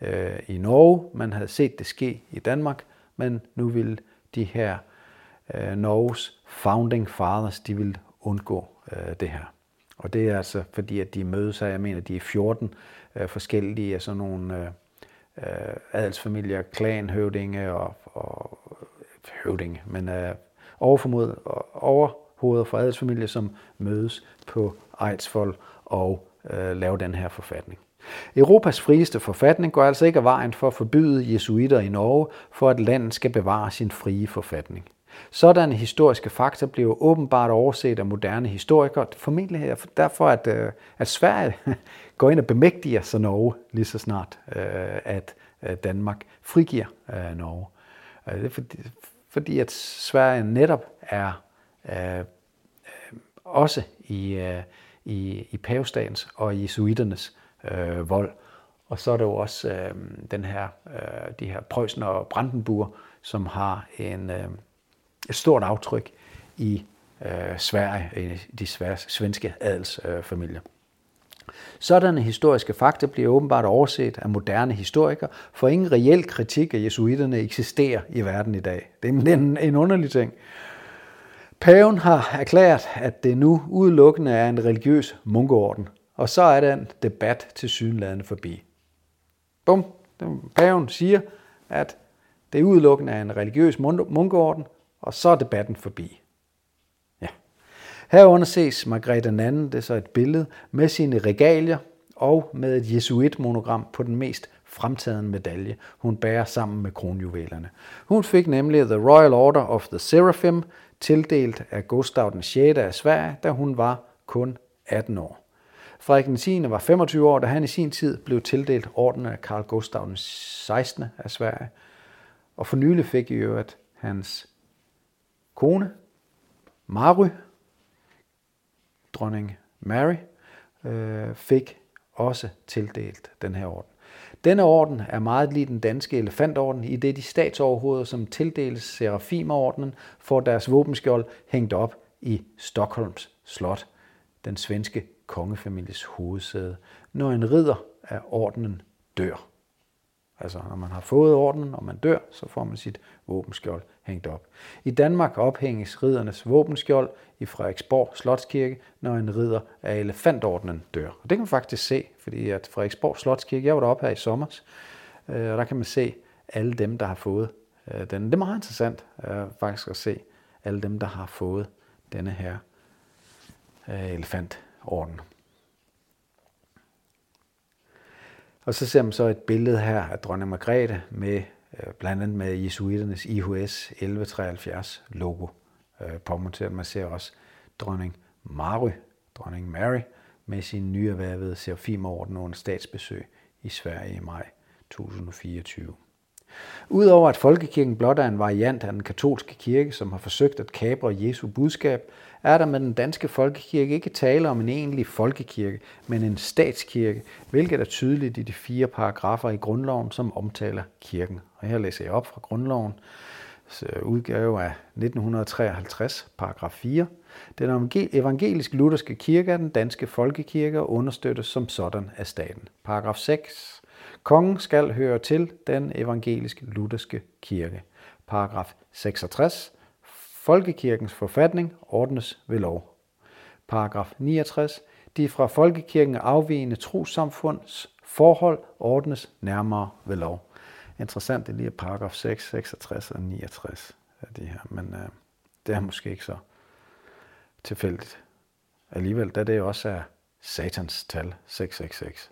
øh, i Norge. Man havde set det ske i Danmark, men nu vil de her øh, Norges founding fathers, de vil undgå øh, det her. Og det er altså fordi, at de mødes af, jeg mener, de er 14 øh, forskellige af sådan nogle øh, øh, adelsfamilier, klanhøvdinge og, og høvdinge, men øh, og overhoveder for adelsfamilier, som mødes på Eidsvoll og øh, lave den her forfatning. Europas frieste forfatning går altså ikke af vejen for at forbyde jesuiter i Norge, for at landet skal bevare sin frie forfatning. Sådanne historiske fakta bliver åbenbart overset af moderne historikere, formentlig derfor, at, øh, at Sverige går ind og bemægtiger sig Norge lige så snart, øh, at øh, Danmark frigiver Norge. Det er fordi, fordi at Sverige netop er også i, i, i pavestatens og jesuiternes øh, vold. Og så er der jo også øh, den her, øh, de her Preussen og Brandenburg, som har en, øh, et stort aftryk i øh, Sverige, i de svenske adelsfamilier. Øh, Sådanne historiske fakta bliver åbenbart overset af moderne historikere, for ingen reel kritik af jesuiterne eksisterer i verden i dag. Det er en, en underlig ting. Paven har erklæret, at det nu udelukkende er en religiøs munkeorden, og så er den debat til synlædende forbi. Bum, paven siger, at det udelukkende er en religiøs munkeorden, og så er debatten forbi. Ja. Herunder ses Margrethe II, det er så et billede, med sine regalier og med et jesuitmonogram på den mest fremtagen medalje, hun bærer sammen med kronjuvelerne. Hun fik nemlig The Royal Order of the Seraphim, tildelt af Gustav den 6. af Sverige, da hun var kun 18 år. Frederik den 10. var 25 år, da han i sin tid blev tildelt orden af Karl Gustav den 16. af Sverige. Og for nylig fik i øvrigt hans kone, Mary, dronning Mary, øh, fik også tildelt den her orden. Denne orden er meget lige den danske elefantorden, i det de statsoverhoveder, som tildeles Serafimerordenen, får deres våbenskjold hængt op i Stockholms slot, den svenske kongefamilies hovedsæde, når en ridder af ordenen dør. Altså når man har fået ordenen, og man dør, så får man sit våbenskjold hængt op. I Danmark ophænges riddernes våbenskjold i Frederiksborg Slotskirke, når en ridder af elefantordenen dør. Og det kan man faktisk se, fordi at Frederiksborg Slotskirke, jeg var deroppe her i sommer, øh, og der kan man se alle dem, der har fået øh, den. Det er meget interessant øh, faktisk at se alle dem, der har fået denne her elefant orden. Og så ser man så et billede her af dronning Margrethe med øh, blandt andet med jesuiternes IHS 1173 logo øh, påmonteret. Man ser også dronning Mary, dronning Mary, med sin nyerhvervede Serafimerorden under statsbesøg i Sverige i maj 2024. Udover at folkekirken blot er en variant af den katolske kirke, som har forsøgt at kabre Jesu budskab, er der med den danske folkekirke ikke tale om en egentlig folkekirke, men en statskirke, hvilket er tydeligt i de fire paragrafer i grundloven, som omtaler kirken. Og her læser jeg op fra grundloven udgave af 1953, paragraf 4. Den evangelisk lutherske kirke er den danske folkekirke og understøttes som sådan af staten. Paragraf 6. Kongen skal høre til den evangelisk lutherske kirke. Paragraf 66. Folkekirkens forfatning ordnes ved lov. Paragraf 69. De fra folkekirken afvigende trosamfunds forhold ordnes nærmere ved lov. Interessant, det er lige paragraf 6, 66 og 69 af de her. Men øh, Det er måske ikke så tilfældigt. Alligevel, da det også er satans tal, 666.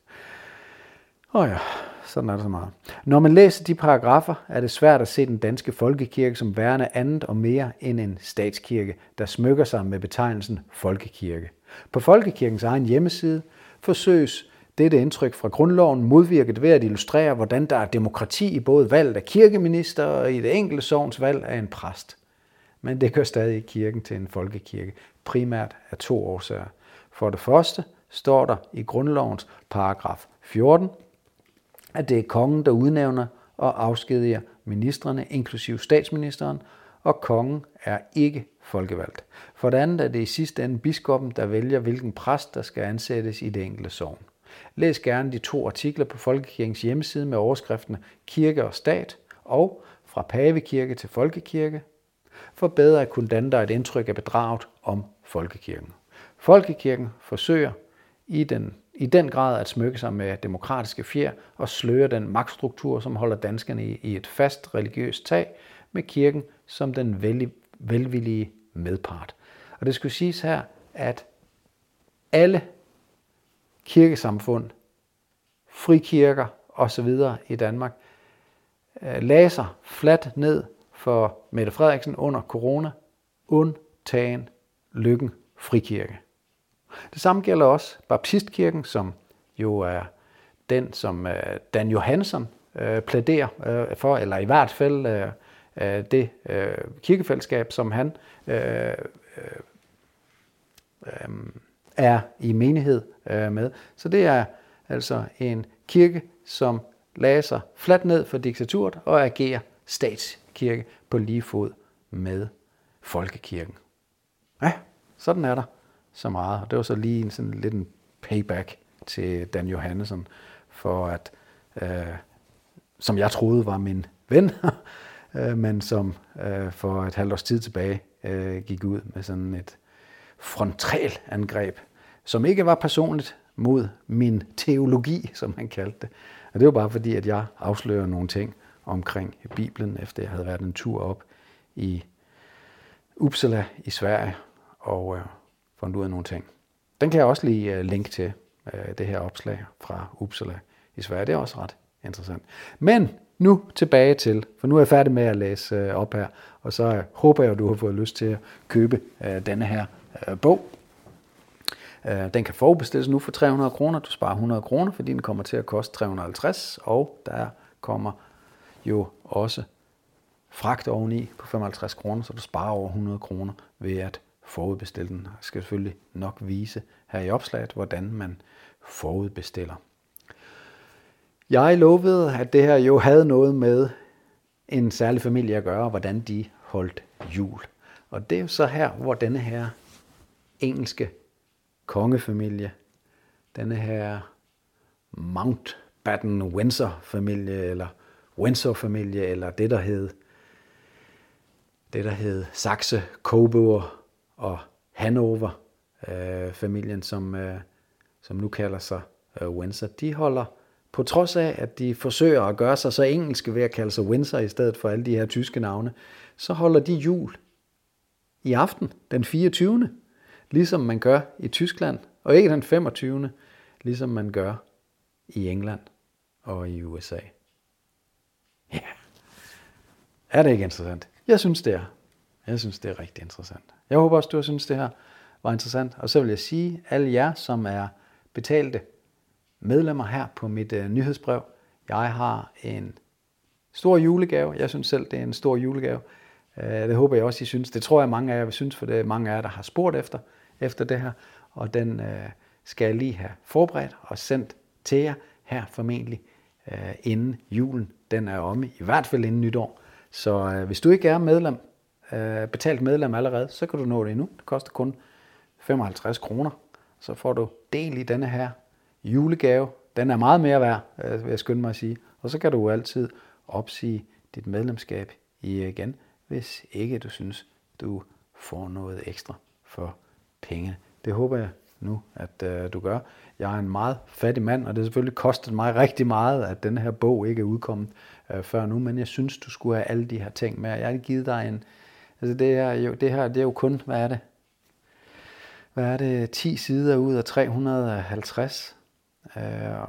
Åh ja, sådan er det så meget. Når man læser de paragrafer, er det svært at se den danske folkekirke som værende andet og mere end en statskirke, der smykker sig med betegnelsen folkekirke. På folkekirkens egen hjemmeside forsøges dette indtryk fra grundloven modvirket ved at illustrere, hvordan der er demokrati i både valget af kirkeminister og i det enkelte sovns valg af en præst. Men det gør stadig kirken til en folkekirke, primært af to årsager. For det første står der i grundlovens paragraf 14, at det er kongen, der udnævner og afskediger ministerne, inklusive statsministeren, og kongen er ikke folkevalgt. For det andet er det i sidste ende biskoppen, der vælger, hvilken præst, der skal ansættes i det enkelte sogn. Læs gerne de to artikler på Folkekirkens hjemmeside med overskriften Kirke og Stat og Fra Pavekirke til Folkekirke, for bedre at kunne danne dig et indtryk af bedraget om Folkekirken. Folkekirken forsøger i den, i den grad at smykke sig med demokratiske fjer og sløre den magtstruktur, som holder danskerne i, i et fast religiøst tag, med kirken som den vel, velvillige medpart. Og det skulle siges her, at alle kirkesamfund, frikirker osv. i Danmark, øh, lagde sig fladt ned for Mette Frederiksen under corona, undtagen Lykken Frikirke. Det samme gælder også Baptistkirken, som jo er den, som øh, Dan Johansson øh, plæderer for, eller i hvert fald det kirkefællesskab, som han er i menighed øh, med. Så det er altså en kirke, som lagde sig fladt ned for diktaturet og agerer statskirke på lige fod med folkekirken. Ja, sådan er der så meget. Det var så lige en sådan lidt en payback til Dan Johannesson for at, øh, som jeg troede var min ven, øh, men som øh, for et halvt års tid tilbage øh, gik ud med sådan et frontalangreb, som ikke var personligt mod min teologi, som han kaldte det. Og det var bare fordi, at jeg afslører nogle ting omkring Bibelen, efter jeg havde været en tur op i Uppsala i Sverige og øh, fundet ud af nogle ting. Den kan jeg også lige øh, linke til, øh, det her opslag fra Uppsala i Sverige. Det er også ret interessant. Men nu tilbage til, for nu er jeg færdig med at læse øh, op her, og så håber jeg, at du har fået lyst til at købe denne her bog. Den kan forbestilles nu for 300 kroner. Du sparer 100 kroner, fordi den kommer til at koste 350, og der kommer jo også fragt oveni på 55 kroner, så du sparer over 100 kroner ved at forudbestille den. Jeg skal selvfølgelig nok vise her i opslaget, hvordan man forudbestiller. Jeg lovede, at det her jo havde noget med en særlig familie at gøre, hvordan de holdt jul. Og det er jo så her, hvor denne her engelske kongefamilie, denne her Mountbatten Windsor-familie, eller Windsor-familie, eller det, der hed, det, der hed Saxe, Coburg og Hanover, øh, familien, som, øh, som nu kalder sig øh, Windsor, de holder, på trods af, at de forsøger at gøre sig så engelske ved at kalde sig Windsor i stedet for alle de her tyske navne, så holder de jul i aften, den 24 ligesom man gør i Tyskland, og ikke den 25. ligesom man gør i England og i USA. Ja, er det ikke interessant? Jeg synes, det er. Jeg synes, det er rigtig interessant. Jeg håber også, du har synes, det her var interessant. Og så vil jeg sige, alle jer, som er betalte medlemmer her på mit uh, nyhedsbrev, jeg har en stor julegave. Jeg synes selv, det er en stor julegave. Uh, det håber jeg også, I synes. Det tror jeg, mange af jer vil synes, for det er mange af jer, der har spurgt efter efter det her, og den øh, skal jeg lige have forberedt og sendt til jer her formentlig øh, inden julen. Den er omme, i hvert fald inden nytår. Så øh, hvis du ikke er medlem, øh, betalt medlem allerede, så kan du nå det endnu. Det koster kun 55 kroner. Så får du del i denne her julegave. Den er meget mere værd, øh, vil jeg skynde mig at sige. Og så kan du altid opsige dit medlemskab øh, igen, hvis ikke du synes, du får noget ekstra for penge. Det håber jeg nu, at øh, du gør. Jeg er en meget fattig mand, og det har selvfølgelig kostet mig rigtig meget, at den her bog ikke er udkommet øh, før nu, men jeg synes, du skulle have alle de her ting med. Jeg har givet dig en Altså det er jo, det her, det er jo kun, hvad er det? Hvad er det? 10 sider ud af 350. Øh,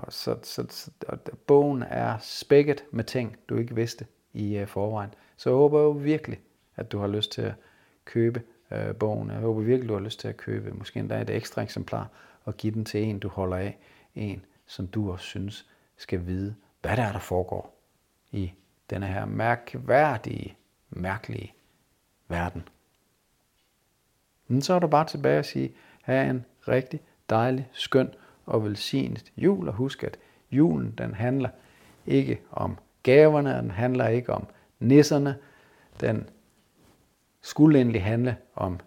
så, så, så og bogen er spækket med ting, du ikke vidste i uh, forvejen. Så jeg håber jo virkelig, at du har lyst til at købe øh, bogen. Jeg håber virkelig, du har lyst til at købe måske endda et ekstra eksemplar og give den til en, du holder af. En, som du også synes skal vide, hvad der er, der foregår i denne her mærkværdige, mærkelige verden. Men så er du bare tilbage og sige, have en rigtig dejlig, skøn og velsignet jul, og husk, at julen den handler ikke om gaverne, den handler ikke om nisserne, den skulle endelig handle om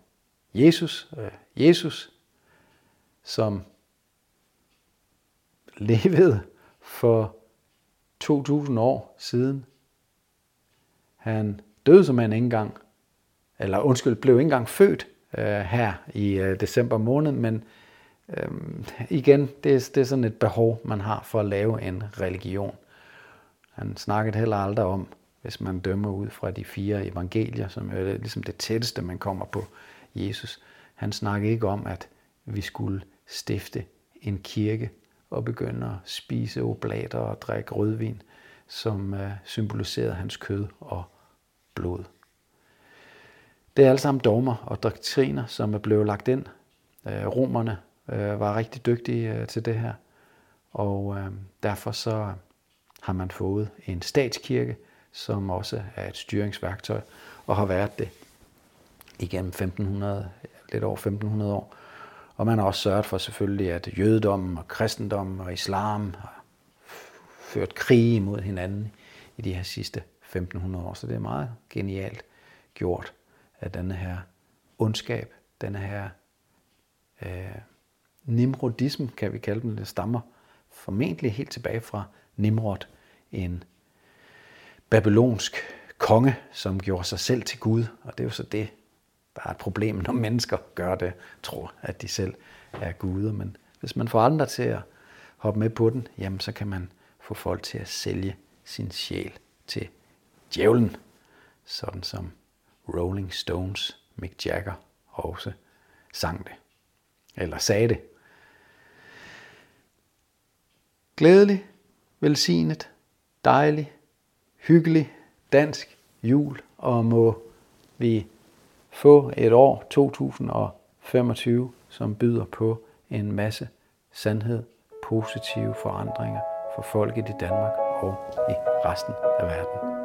Jesus, øh, Jesus, som levede for 2000 år siden. Han døde som han ikke engang, eller undskyld, blev ikke engang født øh, her i øh, december måned, men øh, igen, det er, det er sådan et behov, man har for at lave en religion. Han snakkede heller aldrig om, hvis man dømmer ud fra de fire evangelier, som er ligesom det tætteste, man kommer på Jesus. Han snakkede ikke om, at vi skulle stifte en kirke og begynde at spise oblater og drikke rødvin, som øh, symboliserede hans kød og blod. Det er alle sammen dogmer og doktriner, som er blevet lagt ind. Øh, romerne øh, var rigtig dygtige øh, til det her, og øh, derfor så har man fået en statskirke, som også er et styringsværktøj og har været det igennem 1500, lidt over 1500 år. Og man har også sørget for selvfølgelig, at jødedommen og kristendommen og islam har ført krig mod hinanden i de her sidste 1500 år. Så det er meget genialt gjort af denne her ondskab, denne her øh, nimrodism, kan vi kalde den. Det stammer formentlig helt tilbage fra Nimrod, en babylonsk konge, som gjorde sig selv til Gud. Og det er jo så det, der er et problem, når mennesker gør det, tror, at de selv er guder. Men hvis man får andre til at hoppe med på den, jamen så kan man få folk til at sælge sin sjæl til djævlen. Sådan som Rolling Stones, Mick Jagger også sang det. Eller sagde det. Glædelig, velsignet, dejlig, hyggelig dansk jul, og må vi få et år 2025, som byder på en masse sandhed, positive forandringer for folket i Danmark og i resten af verden.